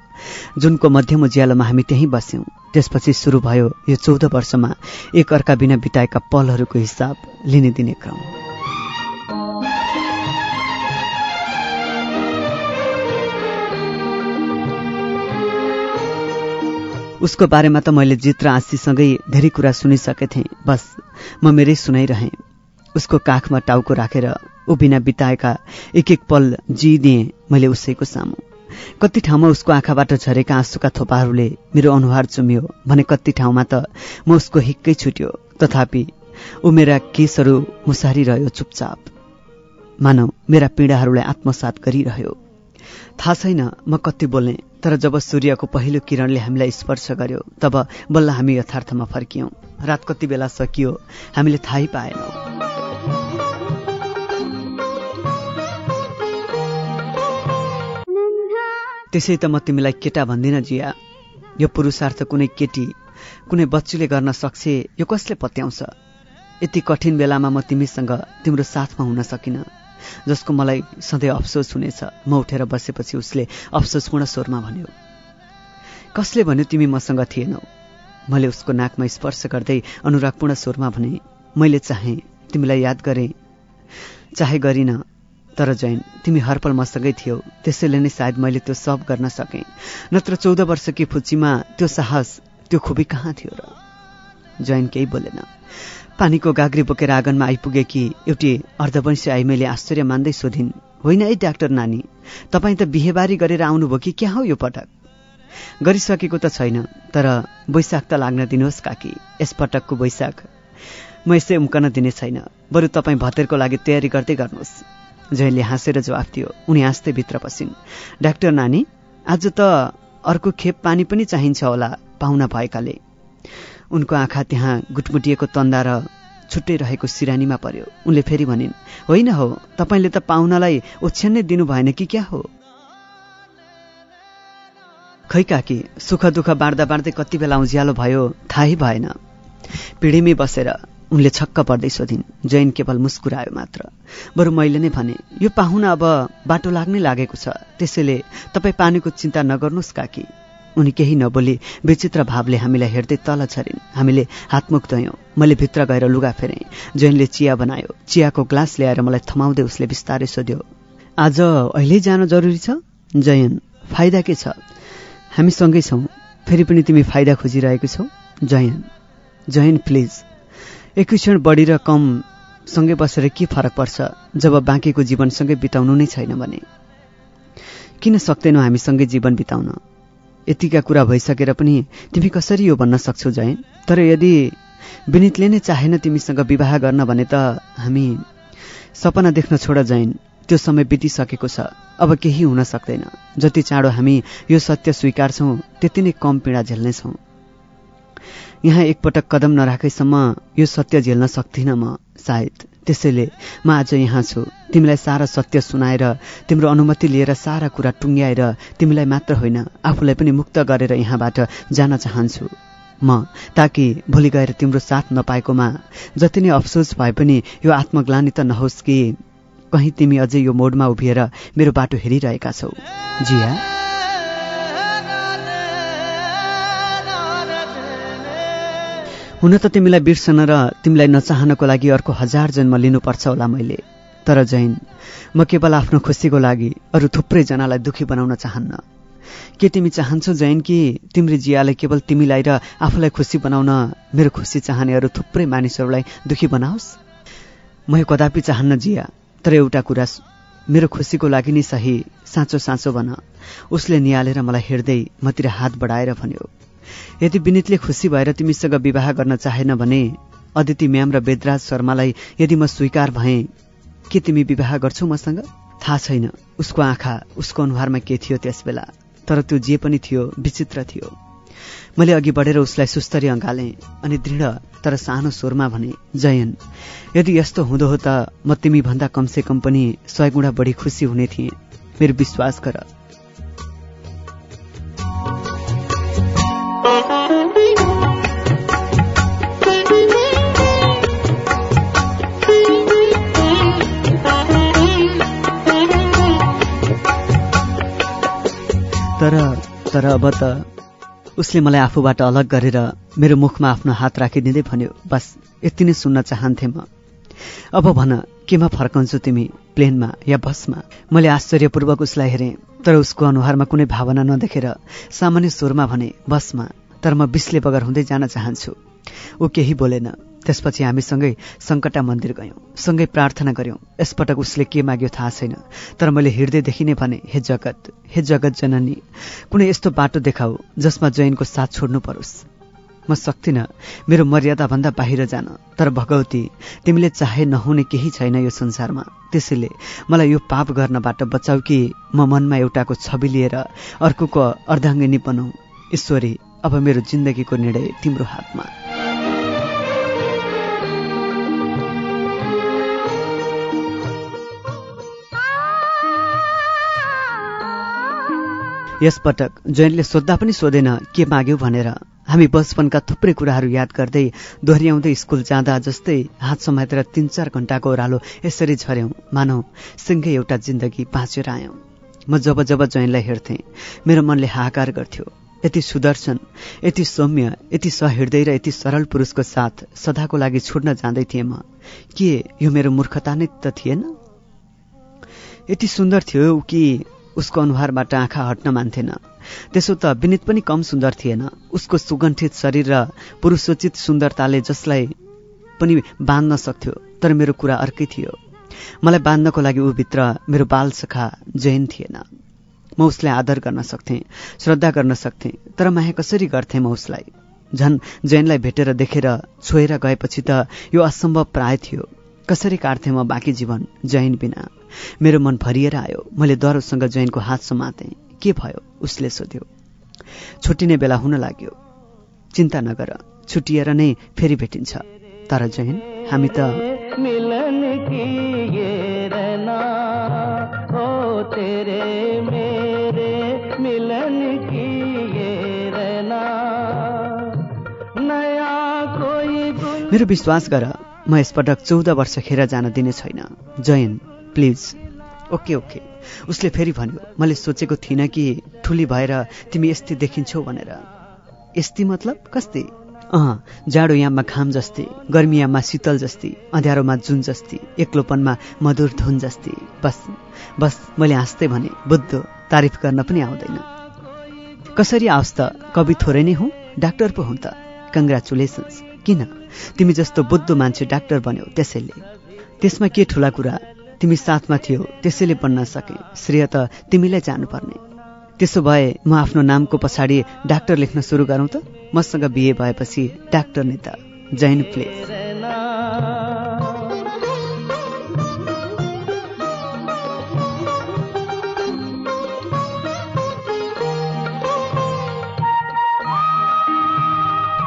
जुनको मध्यम उज्यालोमा हामी त्यहीँ बस्यौँ। त्यसपछि सुरु भयो यो चौध वर्षमा एक अर्का बिना बिताएका पलहरूको हिसाब लिने दिने क्रम। उसको बारेमा त मैले जित र आँसीसँगै धेरै कुरा सुनिसकेथेँ। बस म मेरै सुनाइरहेँ। उसको काखमा टाउको राखेर ऊ बिना बिताएका एक एक पल जिदिएँ मैले उसैको सामु। कति ठाउँमा उसको आँखाबाट झरेका आँसुका थोपाहरूले मेरो अनुहार चुम्यो भने कति ठाउँमा त म उसको हिक्कै छुट्यो। तथापि ऊ मेरा केसहरू मुसारिरह्यो चुपचाप। मानौ मेरा पीडाहरूलाई आत्मसात गरिरह्यो। थाहा छैन म कति बोल्ने तर जब सूर्यको पहिलो किरणले हामीलाई स्पर्श गर्यो तब बल्ल हामी यथार्थमा फर्कियौँ। रात कति बेला सकियो हामीले थाहै पाएनौँ। त्यसै त म तिमीलाई केटा भन्दिनँ जिया। यो पुरुषार्थ कुनै केटी कुनै बच्चुले गर्न सक्छ यो कसले पत्याउँछ? यति कठिन बेलामा म तिमीसँग तिम्रो साथमा हुन सकिनँ जसको मलाई सधैँ अफसोस हुनेछ। म उठेर बसेपछि उसले अफसोसपूर्ण स्वरमा भन्यो कसले भन्यो तिमी मसँग थिएनौ? मैले उसको नाकमा स्पर्श गर्दै अनुरागपूर्ण स्वरमा भने मैले चाहेँ तिमीलाई याद गरेँ। चाहे गरिन तर जैन तिमी हरपल मसँगै थियौ। त्यसैले नै सायद मैले त्यो सब गर्न सकेँ। नत्र चौध वर्षकी फुच्चीमा त्यो साहस त्यो खुबी कहाँ थियो र? जैन केही बोलेन। पानीको गाग्री बोकेर आँगनमा आइपुगेकी एउटी अर्धवंशी आई मैले आश्चर्य मान्दै सोधिन् होइन है डाक्टर नानी तपाईँ त बिहेबारी गरेर आउनुभयो कि क्या हो यो पटक? गरिसकेको त छैन तर वैशाख त लाग्न दिनुहोस् काकी यसपटकको वैशाख। म यसै उम्कन दिने छैन बरु तपाईँ भतेरको लागि तयारी गर्दै गर्नुहोस्। जयले हाँसेर जवाफ दियो। उनी हाँस्दै भित्र पसिन्। डाक्टर नानी आज त अर्को खेप पानी पनि चाहिन्छ होला पाहुना भएकाले। उनको आँखा त्यहाँ गुटमुटिएको तन्दा र छुट्टै रहेको सिरानीमा पर्यो। उनले फेरि भनिन् होइन हो तपाईँले त पाहुनालाई ओछ्यान्नै दिनु भएन कि क्या हो? खै काकी सुख दुःख बाँड्दा बाँड्दै कति बेला उज्यालो भयो थाहै भएन। पिँढीमै बसेर उनले छक्क पर्दै सोधिन् जैन केवल मुस्कुरायो मात्र। बरु मैले नै भने यो पाहुना अब बाटो लाग्नै लागेको छ। त्यसैले तपाईँ पानीको चिन्ता नगर्नुहोस् काकी। उनी केही नबोली विचित्र भावले हामीलाई हेर्दै तल छरिन्। हामीले हातमुख धोयौँ। मैले भित्र गएर लुगा फेरेँ। जैनले चिया बनायो। चियाको ग्लास ल्याएर मलाई थमाउँदै उसले बिस्तारै सोध्यो आज अहिले जान जरुरी छ? जयन फाइदा के छ? हामी सँगै छौँ। फेरि पनि तिमी फाइदा खोजिरहेको छौ? जयन जयन प्लिज। एक क्षण बढी र कम सँगै बसेर के फरक पर्छ जब बाँकीको जीवनसँगै बिताउनु नै छैन भने? किन सक्दैनौ हामीसँगै जीवन बिताउन? यतिका कुरा भइसकेर पनि तिमी कसरी यो भन्न सक्छौ जयन तर यदि विनितले नै चाहेन तिमीसँग विवाह गर्न भने त हामी सपना देख्न छोड जैन त्यो समय बितिसकेको छ। अब केही हुन सक्दैन। जति चाँडो हामी यो सत्य स्वीकार्छौँ त्यति नै कम पीडा झेल्नेछौँ। यहाँ एकपटक कदम नराखेसम्म यो सत्य झेल्न सक्दिनँ म सायद। त्यसैले म आज यहाँ छु। तिमीलाई सारा सत्य सुनाएर तिम्रो अनुमति लिएर सारा कुरा टुङ्ग्याएर तिमीलाई मात्र होइन आफूलाई पनि मुक्त गरेर यहाँबाट जान चाहन्छु। म ताकि भोलि गएर तिम्रो साथ नपाएकोमा जति नै अफसोस भए पनि यो आत्मग्लानी त नहोस् कि कहीँ तिमी अझै यो मोडमा उभिएर मेरो बाटो हेरिरहेका छौ। जिया? हुन त तिमीलाई बिर्सन र तिमीलाई नचाहनको लागि अर्को हजार जन्म लिनुपर्छ होला मैले। तर जैन म केवल आफ्नो खुसीको लागि अरू थुप्रै जनालाई दुखी बनाउन चाहन्न। के तिमी चाहन्छौ जैन कि तिम्री जियाले केवल तिमीलाई र आफूलाई खुसी बनाउन मेरो खुसी चाहने अरू थुप्रै मानिसहरूलाई दुखी बनाओस्? म कदापि चाहन्न जिया तर एउटा कुरा मेरो खुसीको लागि नि सही साँचो साँचो भन। उसले निहालेर मलाई हेर्दै मतिर हात बढाएर भन्यो यदि विनितले खुसी भएर तिमीसँग विवाह गर्न चाहेन भने अदिति म्याम र वेदराज शर्मालाई यदि म स्वीकार भएँ के तिमी विवाह गर्छौ मसँग? थाहा छैन। उसको आँखा उसको अनुहारमा के थियो त्यसबेला? तर त्यो जे पनि थियो विचित्र थियो। मैले अघि बढेर उसलाई सुस्तरी अँगालेँ अनि दृढ तर सानो स्वरमा भने जयन यदि यस्तो हुँदो हो त म तिमीभन्दा कमसे कम पनि सय गुणा बढी खुसी हुने थिएँ। मेरो विश्वास गर। तर तर अब त उसले मलाई आफूबाट अलग गरेर मेरो मुखमा आफ्नो हात राखिदिँदै भन्यो बस यति नै सुन्न चाहन्थे म। अब भन केमा फर्काउँछु तिमी प्लेनमा या बसमा? मैले आश्चर्यपूर्वक उसलाई हेरेँ तर उसको अनुहारमा कुनै भावना नदेखेर सामान्य स्वरमा भने बसमा। तर म बिस्ले बगर हुँदै जान चाहन्छु। ऊ केही बोलेन। त्यसपछि हामी सँगै सङ्कटा मन्दिर गयौँ। सँगै प्रार्थना गऱ्यौँ। यसपटक उसले के माग्यो थाहा छैन। तर मैले हृदयदेखि नै भने हे जगत हे जगत जननी कुनै यस्तो बाटो देखाऊ जसमा जैनको साथ छोड्नु परोस्। म सक्दिनँ मेरो मर्यादाभन्दा बाहिर जान। तर भगवती तिमीले चाहे नहुने केही छैन यो संसारमा। त्यसैले मलाई यो पाप गर्नबाट बचाऊ कि म मनमा एउटाको छवि लिएर अर्कोको अर्धाङ्गिनी बनाऊ ईश्वरी अब मेरो जिन्दगीको निर्णय तिम्रो हातमा। यसपटक जैनले सोद्धा पनि सोधेन के माग्यो भनेर। हामी बचपनका थुप्रै कुराहरू याद गर्दै दोहोऱ्याउँदै स्कुल जाँदा जस्तै हात समातेर तिन चार घन्टाको ओह्रालो यसरी झर्यौँ मानौ सँगै एउटा जिन्दगी बाँचेर आयौँ। म जब जब जैनलाई हेर्थेँ मेरो मनले हाहाकार गर्थ्यो। यति सुदर्शन यति सौम्य यति सहृदय र यति सरल पुरुषको साथ सदाको लागि छुट्न जाँदै थिएँ म। के यो मेरो मूर्खता नै त थिएन? यति सुन्दर थियो कि उसको अनुहारबाट आँखा हट्न मान्थेन। त्यसो त विनित पनि कम सुन्दर थिएन। उसको सुगन्ठित शरीर र पुरुषोचित सुन्दरताले जसलाई पनि बाँध्न सक्थ्यो तर मेरो कुरा अर्कै थियो। मलाई बाँध्नको लागि ऊभित्र मेरो बाल सखा जैन थिएन। म उसलाई आदर गर्न सक्थेँ श्रद्धा गर्न सक्थेँ तर माया कसरी गर्थेँ म उसलाई? झन् जैनलाई भेटेर देखेर छोएर गएपछि त यो असम्भव प्राय थियो। कसरी काट्थेँ म बाँकी जीवन जैन बिना? मेरो मन भरिएर आयो। मैले डरसँग जैनको हात समातेँ। के भयो? उसले सोध्यो। छुट्टिने बेला हुन लाग्यो। चिन्ता नगर छुट्टिएर नै फेरि भेटिन्छ। तर जैन हामी त मिलन ये ओ मेरो विश्वास गर म यसपटक चौध वर्ष खेर जान दिने छैन। जयन प्लिज। Okay okay. उसले फेरि भन्यो मैले सोचेको थिइनँ कि ठुली भएर तिमी यस्तै देखिन्छौ भनेर। यस्ती मतलब कस्तै? अँ जाडो याममा घाम जस्तै गर्मी याममा शीतल जस्ती अँध्यारोमा जुन जस्ती एक्लोपनमा मधुर धुन जस्ती। बस बस मैले हाँस्दै भने बुद्ध तारिफ गर्न पनि आउँदैन। कसरी आओस् त? कवि थोरै नै हुँ डाक्टर पो हुँ त। कङ्ग्रेचुलेसन्स किन? तिमी जस्तो बुद्धो मान्छे डाक्टर बन्यौ त्यसैले। त्यसमा के ठुला कुरा? तिमी साथमा थियौ त्यसैले बन्न सके। श्रेय त तिमीलाई जानुपर्ने। त्यसो भए म आफ्नो नामको पछाडि डाक्टर लेख्न सुरु गरौँ त? मसँग बिहे भएपछि डाक्टर नै त जैन रहना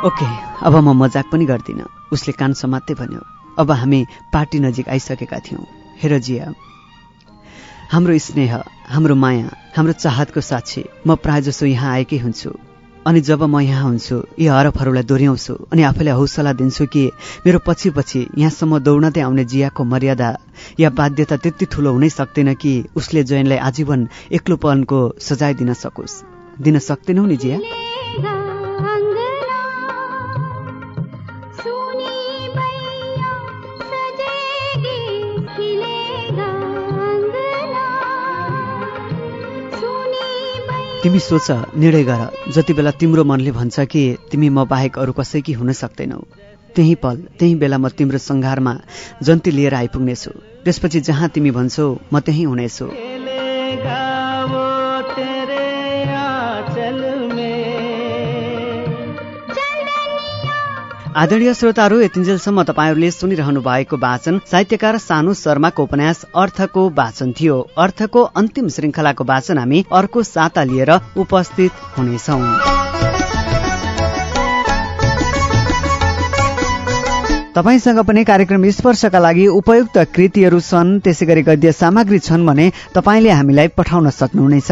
ओके। अब म मजाक पनि गर्दिनँ। उसले कान समात्दै भन्यो अब हामी पार्टी नजिक आइसकेका थियौँ। हेर जिया हाम्रो स्नेह हाम्रो माया हाम्रो चाहतको साक्षी म प्रायजसो यहाँ आएकै हुन्छु। अनि जब म यहाँ हुन्छु यी हरफहरूलाई दोहोऱ्याउँछु अनि आफैलाई हौसला दिन्छु कि मेरो पछि पछि यहाँसम्म दौडँदै आउने जियाको मर्यादा या बाध्यता त्यति ठुलो हुनै सक्दैन कि उसले जैनलाई आजीवन एक्लोपनको सजाय दिन सकोस्। दिन सक्दैनौ नि जिया? तिमी सोच निर्णय गर। जति बेला तिम्रो मनले भन्छ कि तिमी म बाहेक अरू कसैकी हुन सक्दैनौ। त्यही पल त्यही बेला म तिम्रो सङ्घारमा जन्ती लिएर आइपुग्नेछु। त्यसपछि जहाँ तिमी भन्छौ म त्यहीँ हुनेछु। आदरणीय श्रोताहरू यतिन्जेलसम्म तपाईँहरूले सुनिरहनु भएको वाचन साहित्यकार सानु शर्माको उपन्यास अर्थको वाचन थियो। अर्थको अन्तिम श्रृङ्खलाको वाचन हामी अर्को साता लिएर उपस्थित हुनेछौँ। तपाईँसँग पनि कार्यक्रम स्पर्शका लागि उपयुक्त कृतिहरू छन् त्यसै गरी गद्य सामग्री छन् भने तपाईँले हामीलाई पठाउन सक्नुहुनेछ।